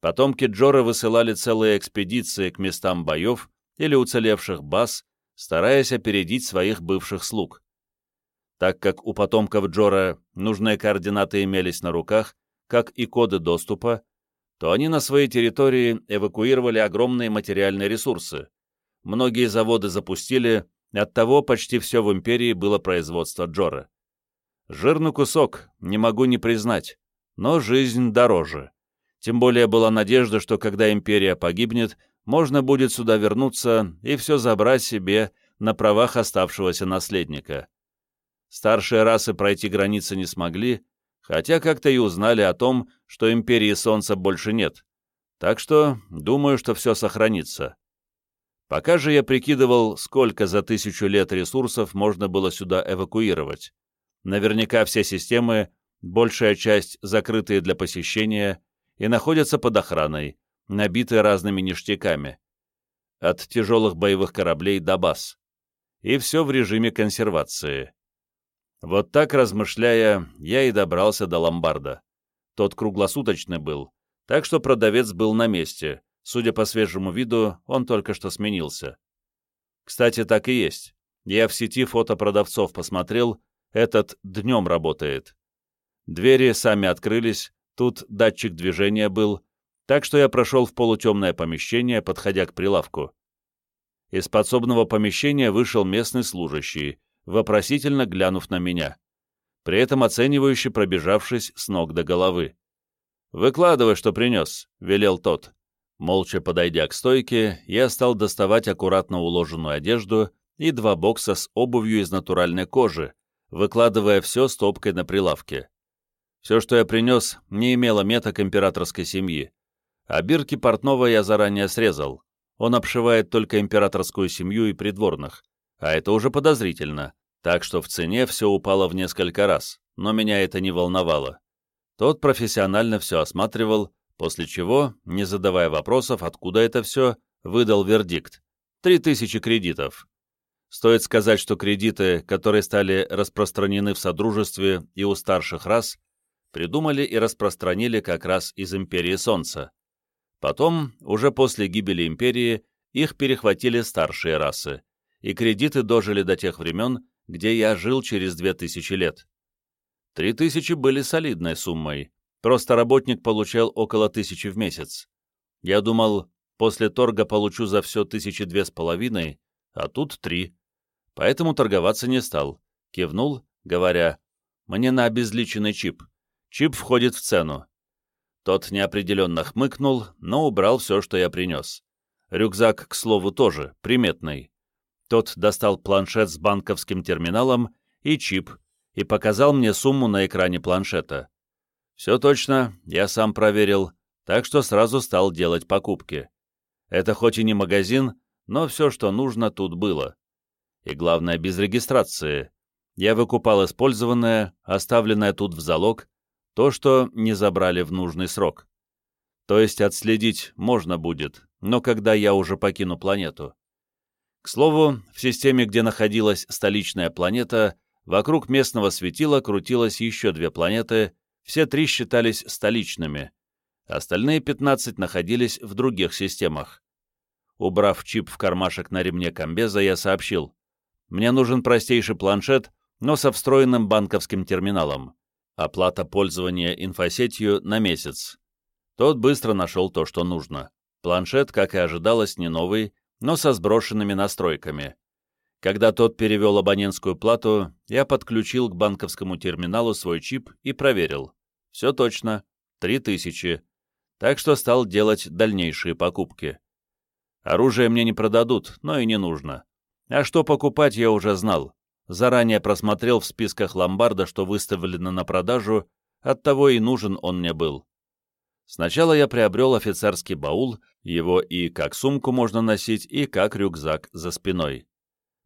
Потомки Джора высылали целые экспедиции к местам боев или уцелевших баз, стараясь опередить своих бывших слуг. Так как у потомков Джора нужные координаты имелись на руках, как и коды доступа, то они на своей территории эвакуировали огромные материальные ресурсы. Многие заводы запустили, оттого почти все в империи было производство Джора. Жирный кусок, не могу не признать, но жизнь дороже. Тем более была надежда, что когда империя погибнет, можно будет сюда вернуться и все забрать себе на правах оставшегося наследника. Старшие расы пройти границы не смогли, хотя как-то и узнали о том, что Империи Солнца больше нет. Так что думаю, что все сохранится. Пока же я прикидывал, сколько за тысячу лет ресурсов можно было сюда эвакуировать. Наверняка все системы, большая часть закрытые для посещения, и находятся под охраной, набитые разными ништяками. От тяжелых боевых кораблей до баз. И все в режиме консервации. Вот так, размышляя, я и добрался до ломбарда. Тот круглосуточный был, так что продавец был на месте. Судя по свежему виду, он только что сменился. Кстати, так и есть. Я в сети фото продавцов посмотрел, этот днем работает. Двери сами открылись, тут датчик движения был, так что я прошел в полутемное помещение, подходя к прилавку. Из подсобного помещения вышел местный служащий, вопросительно глянув на меня, при этом оценивающе пробежавшись с ног до головы. «Выкладывай, что принес», — велел тот. Молча подойдя к стойке, я стал доставать аккуратно уложенную одежду и два бокса с обувью из натуральной кожи, выкладывая все стопкой на прилавке. Все, что я принес, не имело меток императорской семьи, а бирки портного я заранее срезал. Он обшивает только императорскую семью и придворных, а это уже подозрительно, так что в цене все упало в несколько раз, но меня это не волновало. Тот профессионально все осматривал, После чего, не задавая вопросов, откуда это все, выдал вердикт. Три тысячи кредитов. Стоит сказать, что кредиты, которые стали распространены в Содружестве и у старших рас, придумали и распространили как раз из Империи Солнца. Потом, уже после гибели Империи, их перехватили старшие расы, и кредиты дожили до тех времен, где я жил через две тысячи лет. Три тысячи были солидной суммой, просто работник получал около тысячи в месяц. Я думал, после торга получу за все тысячи две с половиной, а тут три. Поэтому торговаться не стал. Кивнул, говоря, «Мне на обезличенный чип. Чип входит в цену». Тот неопределенно хмыкнул, но убрал все, что я принес. Рюкзак, к слову, тоже приметный. Тот достал планшет с банковским терминалом и чип и показал мне сумму на экране планшета. Все точно, я сам проверил, так что сразу стал делать покупки. Это хоть и не магазин, но все, что нужно, тут было. И главное, без регистрации. Я выкупал использованное, оставленное тут в залог, то, что не забрали в нужный срок. То есть отследить можно будет, но когда я уже покину планету. К слову, в системе, где находилась столичная планета, вокруг местного светила крутилось еще две планеты, все три считались столичными. Остальные 15 находились в других системах. Убрав чип в кармашек на ремне комбеза, я сообщил. Мне нужен простейший планшет, но со встроенным банковским терминалом. Оплата пользования инфосетью на месяц. Тот быстро нашел то, что нужно. Планшет, как и ожидалось, не новый, но со сброшенными настройками. Когда тот перевел абонентскую плату, я подключил к банковскому терминалу свой чип и проверил. Все точно, 3000. Так что стал делать дальнейшие покупки. Оружие мне не продадут, но и не нужно. А что покупать, я уже знал. Заранее просмотрел в списках ломбарда, что выставлено на продажу, оттого и нужен он мне был. Сначала я приобрел офицерский баул, его и как сумку можно носить, и как рюкзак за спиной.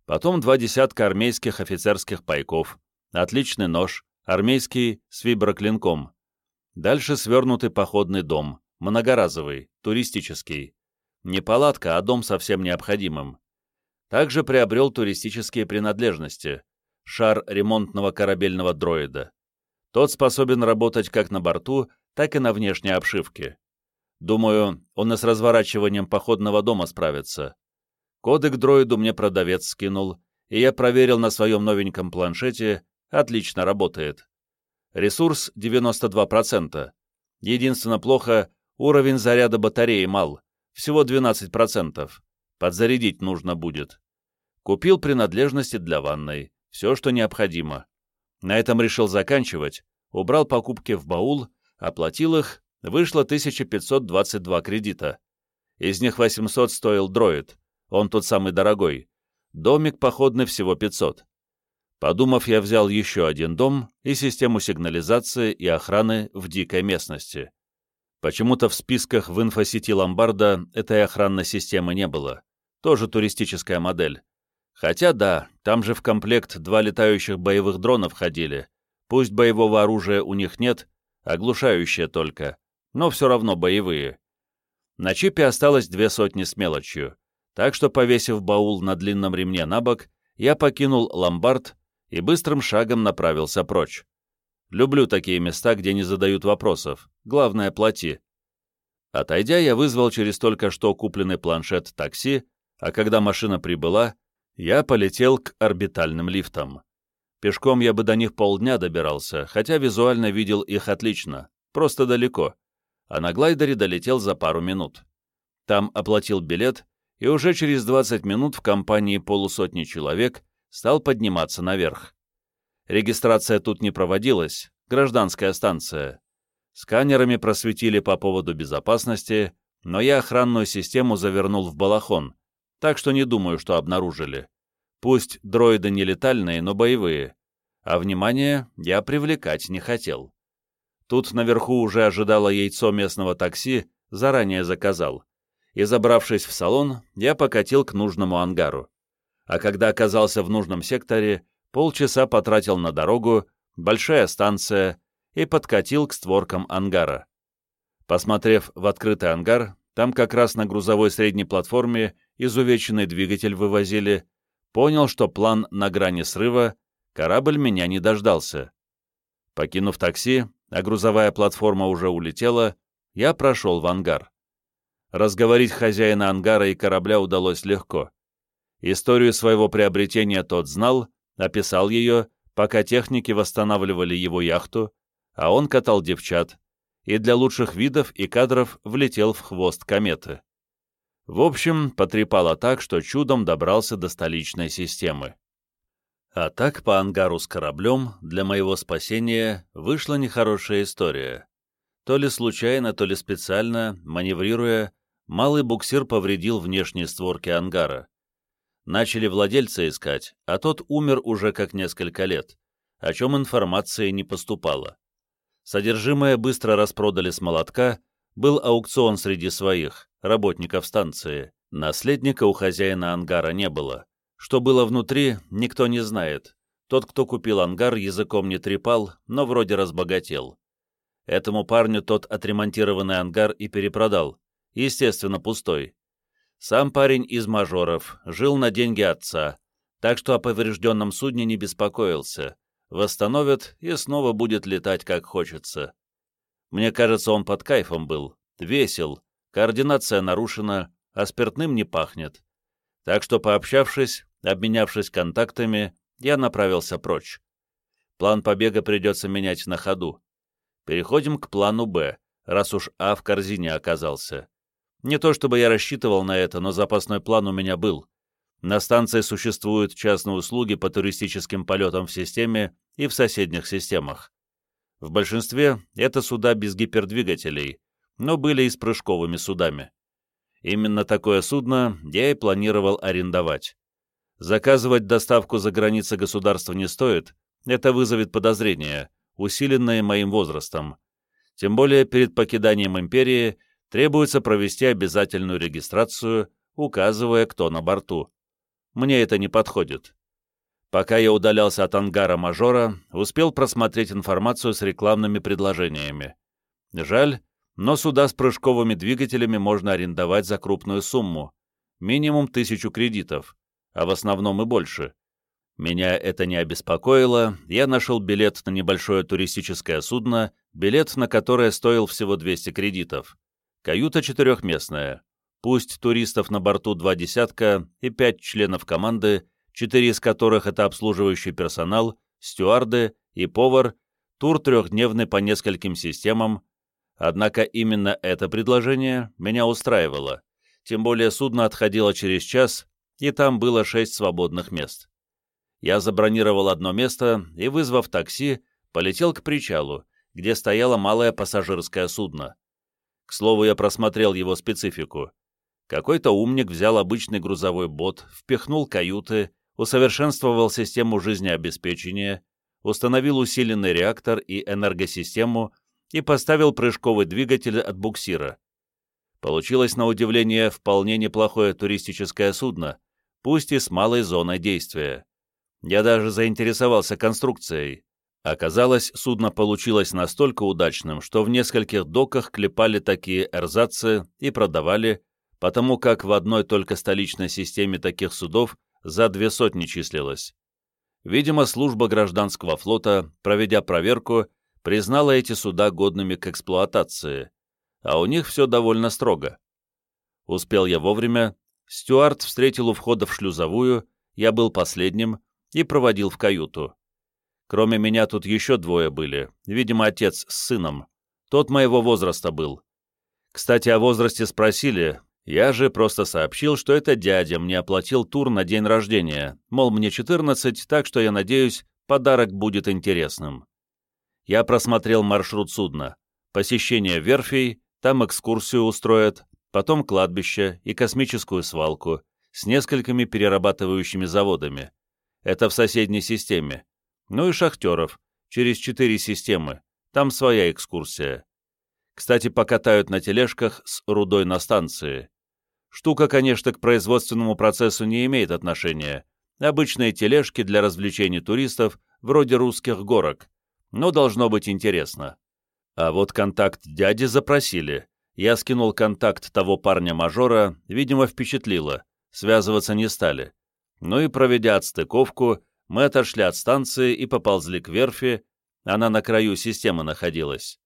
Потом два десятка армейских офицерских пайков, отличный нож, армейский с виброклинком. Дальше свернутый походный дом, многоразовый, туристический. Не палатка, а дом совсем необходимым. Также приобрел туристические принадлежности. Шар ремонтного корабельного дроида. Тот способен работать как на борту, так и на внешней обшивке. Думаю, он и с разворачиванием походного дома справится. Коды дроиду мне продавец скинул, и я проверил на своем новеньком планшете, отлично работает. Ресурс 92%. Единственно плохо, уровень заряда батареи мал, всего 12%. Подзарядить нужно будет. Купил принадлежности для ванной, все, что необходимо. На этом решил заканчивать, убрал покупки в баул Оплатил их, вышло 1522 кредита. Из них 800 стоил дроид, он тот самый дорогой. Домик походный всего 500. Подумав, я взял еще один дом и систему сигнализации и охраны в дикой местности. Почему-то в списках в инфосети ломбарда этой охранной системы не было. Тоже туристическая модель. Хотя да, там же в комплект два летающих боевых дрона входили. Пусть боевого оружия у них нет, оглушающие только, но все равно боевые. На чипе осталось две сотни с мелочью, так что, повесив баул на длинном ремне на бок, я покинул ломбард и быстрым шагом направился прочь. Люблю такие места, где не задают вопросов, главное — плати. Отойдя, я вызвал через только что купленный планшет такси, а когда машина прибыла, я полетел к орбитальным лифтам. Пешком я бы до них полдня добирался, хотя визуально видел их отлично, просто далеко, а на глайдере долетел за пару минут. Там оплатил билет, и уже через 20 минут в компании полусотни человек стал подниматься наверх. Регистрация тут не проводилась, гражданская станция. Сканерами просветили по поводу безопасности, но я охранную систему завернул в балахон, так что не думаю, что обнаружили. Пусть дроиды не летальные, но боевые. А внимание я привлекать не хотел. Тут наверху уже ожидало яйцо местного такси, заранее заказал. И забравшись в салон, я покатил к нужному ангару. А когда оказался в нужном секторе, полчаса потратил на дорогу, большая станция, и подкатил к створкам ангара. Посмотрев в открытый ангар, там как раз на грузовой средней платформе изувеченный двигатель вывозили, понял, что план на грани срыва, корабль меня не дождался. Покинув такси, а грузовая платформа уже улетела, я прошел в ангар. Разговорить хозяина ангара и корабля удалось легко. Историю своего приобретения тот знал, описал ее, пока техники восстанавливали его яхту, а он катал девчат, и для лучших видов и кадров влетел в хвост кометы. В общем, потрепало так, что чудом добрался до столичной системы. А так по ангару с кораблем для моего спасения вышла нехорошая история. То ли случайно, то ли специально, маневрируя, малый буксир повредил внешние створки ангара. Начали владельца искать, а тот умер уже как несколько лет, о чем информации не поступало. Содержимое быстро распродали с молотка, был аукцион среди своих, работников станции. Наследника у хозяина ангара не было. Что было внутри, никто не знает. Тот, кто купил ангар, языком не трепал, но вроде разбогател. Этому парню тот отремонтированный ангар и перепродал. Естественно, пустой. Сам парень из мажоров, жил на деньги отца, так что о поврежденном судне не беспокоился. Восстановят и снова будет летать как хочется. Мне кажется, он под кайфом был, весел, координация нарушена, а спиртным не пахнет. Так что, пообщавшись, обменявшись контактами, я направился прочь. План побега придется менять на ходу. Переходим к плану «Б», раз уж А в корзине оказался. Не то чтобы я рассчитывал на это, но запасной план у меня был. На станции существуют частные услуги по туристическим полетам в системе и в соседних системах. В большинстве это суда без гипердвигателей, но были и с прыжковыми судами. Именно такое судно я и планировал арендовать. Заказывать доставку за границы государства не стоит, это вызовет подозрения, усиленные моим возрастом. Тем более перед покиданием империи требуется провести обязательную регистрацию, указывая, кто на борту. Мне это не подходит. Пока я удалялся от ангара мажора, успел просмотреть информацию с рекламными предложениями. Жаль, но суда с прыжковыми двигателями можно арендовать за крупную сумму, минимум тысячу кредитов, а в основном и больше. Меня это не обеспокоило, я нашел билет на небольшое туристическое судно, билет на которое стоил всего 200 кредитов. Каюта четырехместная. Пусть туристов на борту два десятка и пять членов команды, четыре из которых это обслуживающий персонал, стюарды и повар, тур трехдневный по нескольким системам, Однако именно это предложение меня устраивало, тем более судно отходило через час, и там было шесть свободных мест. Я забронировал одно место и, вызвав такси, полетел к причалу, где стояло малое пассажирское судно. К слову, я просмотрел его специфику. Какой-то умник взял обычный грузовой бот, впихнул каюты, усовершенствовал систему жизнеобеспечения, установил усиленный реактор и энергосистему и поставил прыжковый двигатель от буксира. Получилось, на удивление, вполне неплохое туристическое судно, пусть и с малой зоной действия. Я даже заинтересовался конструкцией. Оказалось, судно получилось настолько удачным, что в нескольких доках клепали такие эрзацы и продавали, потому как в одной только столичной системе таких судов за две сотни числилось. Видимо, служба гражданского флота, проведя проверку, признала эти суда годными к эксплуатации, а у них все довольно строго. Успел я вовремя, Стюарт встретил у входа в шлюзовую, я был последним и проводил в каюту. Кроме меня тут еще двое были, видимо, отец с сыном. Тот моего возраста был. Кстати, о возрасте спросили, я же просто сообщил, что это дядя мне оплатил тур на день рождения, мол, мне 14, так что я надеюсь, подарок будет интересным я просмотрел маршрут судна, посещение верфей, там экскурсию устроят, потом кладбище и космическую свалку с несколькими перерабатывающими заводами. Это в соседней системе. Ну и шахтеров, через четыре системы, там своя экскурсия. Кстати, покатают на тележках с рудой на станции. Штука, конечно, к производственному процессу не имеет отношения. Обычные тележки для развлечений туристов, вроде русских горок, но должно быть интересно. А вот контакт дяди запросили. Я скинул контакт того парня-мажора, видимо, впечатлило. Связываться не стали. Ну и проведя отстыковку, мы отошли от станции и поползли к верфи, она на краю системы находилась.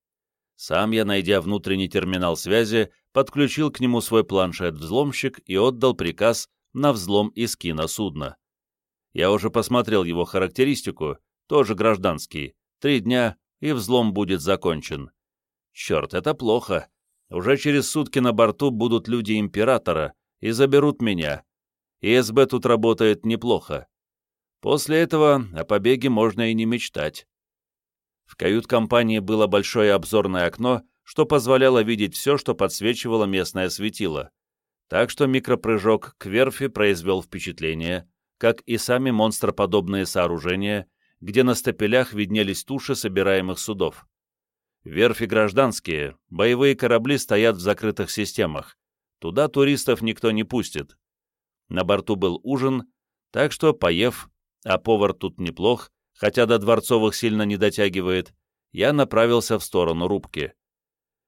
Сам я, найдя внутренний терминал связи, подключил к нему свой планшет-взломщик и отдал приказ на взлом и скина судна. Я уже посмотрел его характеристику, тоже гражданский, три дня, и взлом будет закончен. Черт, это плохо. Уже через сутки на борту будут люди Императора и заберут меня. ИСБ тут работает неплохо. После этого о побеге можно и не мечтать. В кают-компании было большое обзорное окно, что позволяло видеть все, что подсвечивало местное светило. Так что микропрыжок к верфи произвел впечатление, как и сами монстроподобные сооружения, где на стапелях виднелись туши собираемых судов. Верфи гражданские, боевые корабли стоят в закрытых системах. Туда туристов никто не пустит. На борту был ужин, так что, поев, а повар тут неплох, хотя до дворцовых сильно не дотягивает, я направился в сторону рубки.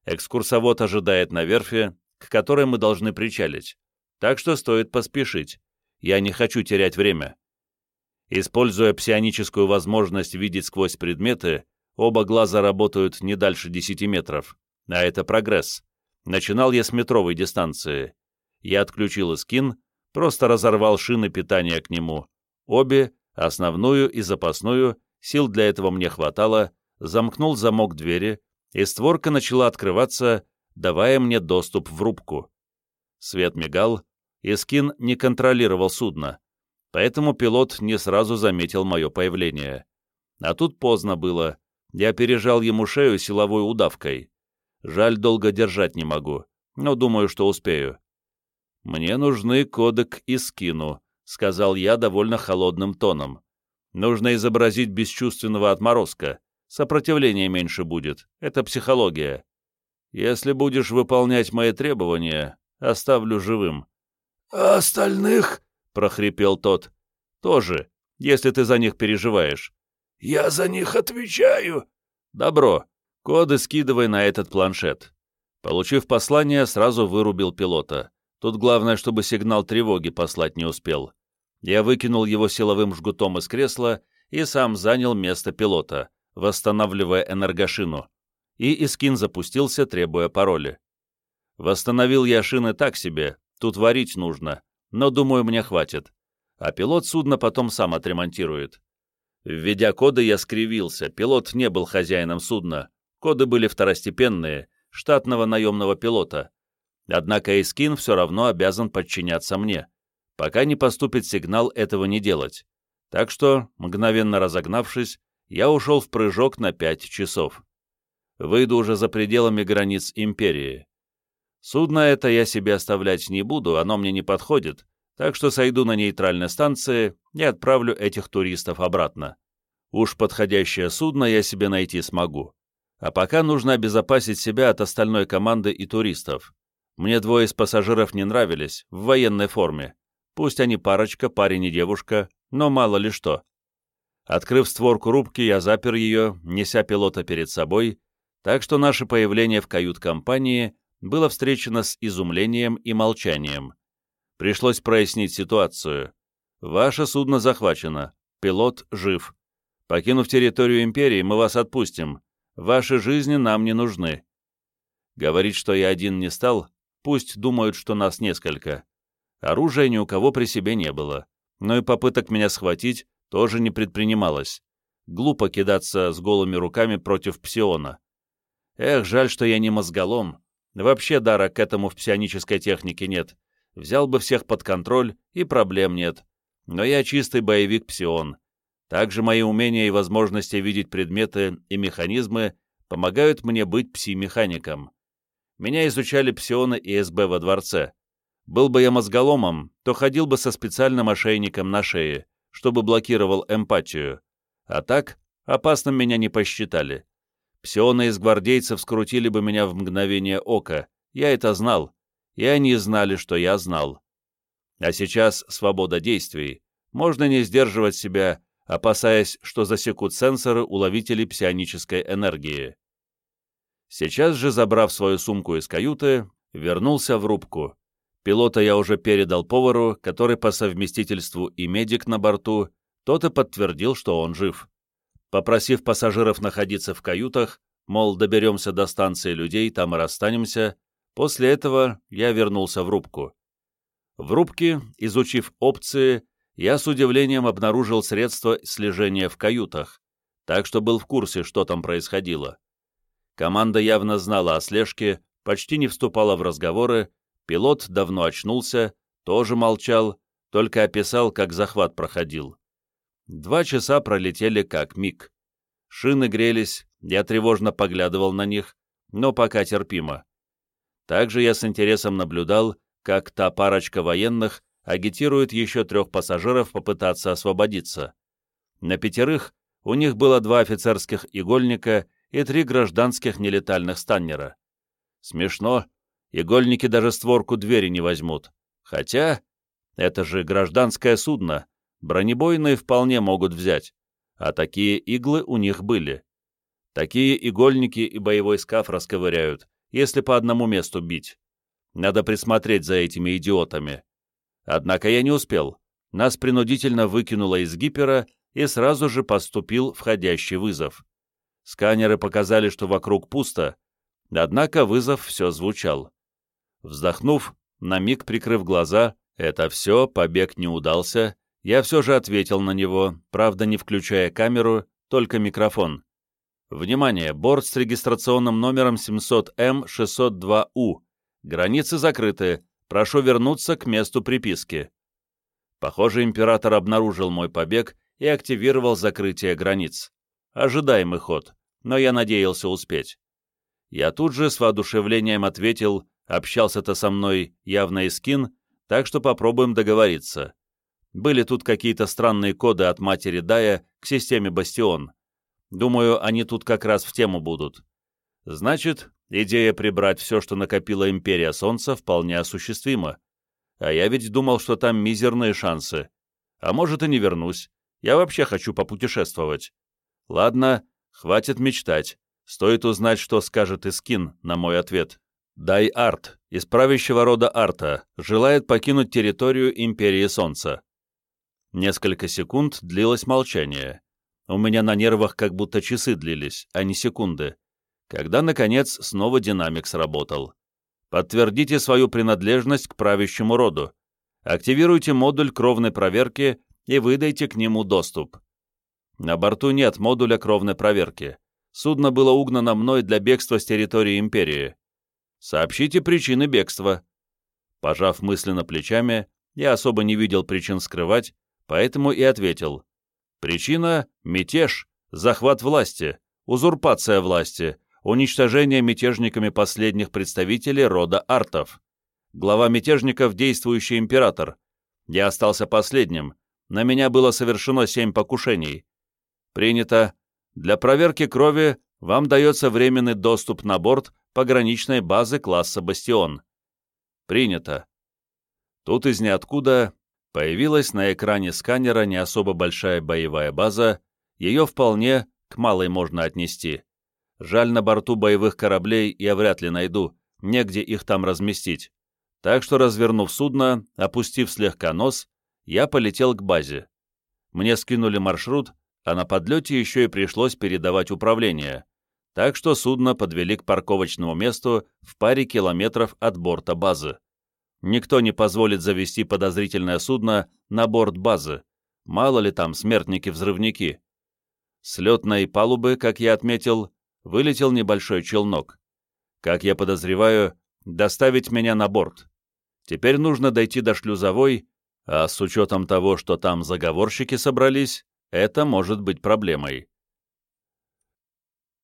Экскурсовод ожидает на верфи, к которой мы должны причалить, так что стоит поспешить. Я не хочу терять время. Используя псионическую возможность видеть сквозь предметы, оба глаза работают не дальше 10 метров, а это прогресс. Начинал я с метровой дистанции. Я отключил эскин, просто разорвал шины питания к нему. Обе, основную и запасную, сил для этого мне хватало, замкнул замок двери, и створка начала открываться, давая мне доступ в рубку. Свет мигал, и скин не контролировал судно, поэтому пилот не сразу заметил мое появление. А тут поздно было, я пережал ему шею силовой удавкой. Жаль, долго держать не могу, но думаю, что успею. «Мне нужны кодек и скину», — сказал я довольно холодным тоном. «Нужно изобразить бесчувственного отморозка. Сопротивления меньше будет. Это психология. Если будешь выполнять мои требования, оставлю живым. «А остальных?» — прохрипел тот. «Тоже, если ты за них переживаешь». «Я за них отвечаю». «Добро. Коды скидывай на этот планшет». Получив послание, сразу вырубил пилота. Тут главное, чтобы сигнал тревоги послать не успел. Я выкинул его силовым жгутом из кресла и сам занял место пилота, восстанавливая энергошину. И Искин запустился, требуя пароля. Восстановил я шины так себе, Тут варить нужно, но, думаю, мне хватит. А пилот судна потом сам отремонтирует. Введя коды, я скривился. Пилот не был хозяином судна. Коды были второстепенные, штатного наемного пилота. Однако Искин все равно обязан подчиняться мне. Пока не поступит сигнал этого не делать. Так что, мгновенно разогнавшись, я ушел в прыжок на пять часов. Выйду уже за пределами границ Империи. Судно это я себе оставлять не буду, оно мне не подходит, так что сойду на нейтральной станции и отправлю этих туристов обратно. Уж подходящее судно я себе найти смогу. А пока нужно обезопасить себя от остальной команды и туристов. Мне двое из пассажиров не нравились, в военной форме. Пусть они парочка, парень и девушка, но мало ли что. Открыв створку рубки, я запер ее, неся пилота перед собой, так что наше появление в кают-компании было встречено с изумлением и молчанием. Пришлось прояснить ситуацию. Ваше судно захвачено, пилот жив. Покинув территорию империи, мы вас отпустим. Ваши жизни нам не нужны. Говорить, что я один не стал, пусть думают, что нас несколько. Оружия ни у кого при себе не было, но и попыток меня схватить тоже не предпринималось. Глупо кидаться с голыми руками против псиона. Эх, жаль, что я не мозголом, Вообще дара к этому в псионической технике нет. Взял бы всех под контроль, и проблем нет. Но я чистый боевик-псион. Также мои умения и возможности видеть предметы и механизмы помогают мне быть пси-механиком. Меня изучали псионы и СБ во дворце. Был бы я мозголомом, то ходил бы со специальным ошейником на шее, чтобы блокировал эмпатию. А так, опасным меня не посчитали. Псионы из гвардейцев скрутили бы меня в мгновение ока, я это знал, и они знали, что я знал. А сейчас свобода действий, можно не сдерживать себя, опасаясь, что засекут сенсоры уловителей псионической энергии. Сейчас же, забрав свою сумку из каюты, вернулся в рубку. Пилота я уже передал повару, который по совместительству и медик на борту, тот и подтвердил, что он жив. Попросив пассажиров находиться в каютах, мол, доберемся до станции людей, там и расстанемся, после этого я вернулся в рубку. В рубке, изучив опции, я с удивлением обнаружил средства слежения в каютах, так что был в курсе, что там происходило. Команда явно знала о слежке, почти не вступала в разговоры, пилот давно очнулся, тоже молчал, только описал, как захват проходил. Два часа пролетели как миг. Шины грелись, я тревожно поглядывал на них, но пока терпимо. Также я с интересом наблюдал, как та парочка военных агитирует еще трех пассажиров попытаться освободиться. На пятерых у них было два офицерских игольника и три гражданских нелетальных станнера. Смешно, игольники даже створку двери не возьмут. Хотя, это же гражданское судно, бронебойные вполне могут взять, а такие иглы у них были. Такие игольники и боевой скаф расковыряют, если по одному месту бить. Надо присмотреть за этими идиотами. Однако я не успел. Нас принудительно выкинуло из гипера, и сразу же поступил входящий вызов. Сканеры показали, что вокруг пусто, однако вызов все звучал. Вздохнув, на миг прикрыв глаза, это все, побег не удался, я все же ответил на него, правда не включая камеру, только микрофон. Внимание, борт с регистрационным номером 700М602У. Границы закрыты, Прошу вернуться к месту приписки. Похоже, император обнаружил мой побег и активировал закрытие границ. Ожидаемый ход, но я надеялся успеть. Я тут же с воодушевлением ответил, общался-то со мной явно Искин, так что попробуем договориться. Были тут какие-то странные коды от матери Дая к системе Бастион. Думаю, они тут как раз в тему будут. Значит, идея прибрать все, что накопила Империя Солнца, вполне осуществима. А я ведь думал, что там мизерные шансы. А может и не вернусь. Я вообще хочу попутешествовать. Ладно, хватит мечтать. Стоит узнать, что скажет Искин на мой ответ. Дай Арт, из правящего рода Арта, желает покинуть территорию Империи Солнца. Несколько секунд длилось молчание. У меня на нервах как будто часы длились, а не секунды когда, наконец, снова динамик сработал. Подтвердите свою принадлежность к правящему роду. Активируйте модуль кровной проверки и выдайте к нему доступ. На борту нет модуля кровной проверки. Судно было угнано мной для бегства с территории Империи. Сообщите причины бегства. Пожав мысленно плечами, я особо не видел причин скрывать, поэтому и ответил. Причина — мятеж, захват власти, узурпация власти, уничтожение мятежниками последних представителей рода артов. Глава мятежников – действующий император. Я остался последним. На меня было совершено семь покушений. Принято. Для проверки крови вам дается временный доступ на борт пограничной базы класса «Бастион». Принято. Тут из ниоткуда появилась на экране сканера не особо большая боевая база, ее вполне к малой можно отнести. Жаль, на борту боевых кораблей я вряд ли найду, негде их там разместить. Так что, развернув судно, опустив слегка нос, я полетел к базе. Мне скинули маршрут, а на подлете еще и пришлось передавать управление. Так что судно подвели к парковочному месту в паре километров от борта базы. Никто не позволит завести подозрительное судно на борт базы. Мало ли там смертники-взрывники. С летной палубы, как я отметил, вылетел небольшой челнок. Как я подозреваю, доставить меня на борт. Теперь нужно дойти до шлюзовой, а с учетом того, что там заговорщики собрались, это может быть проблемой.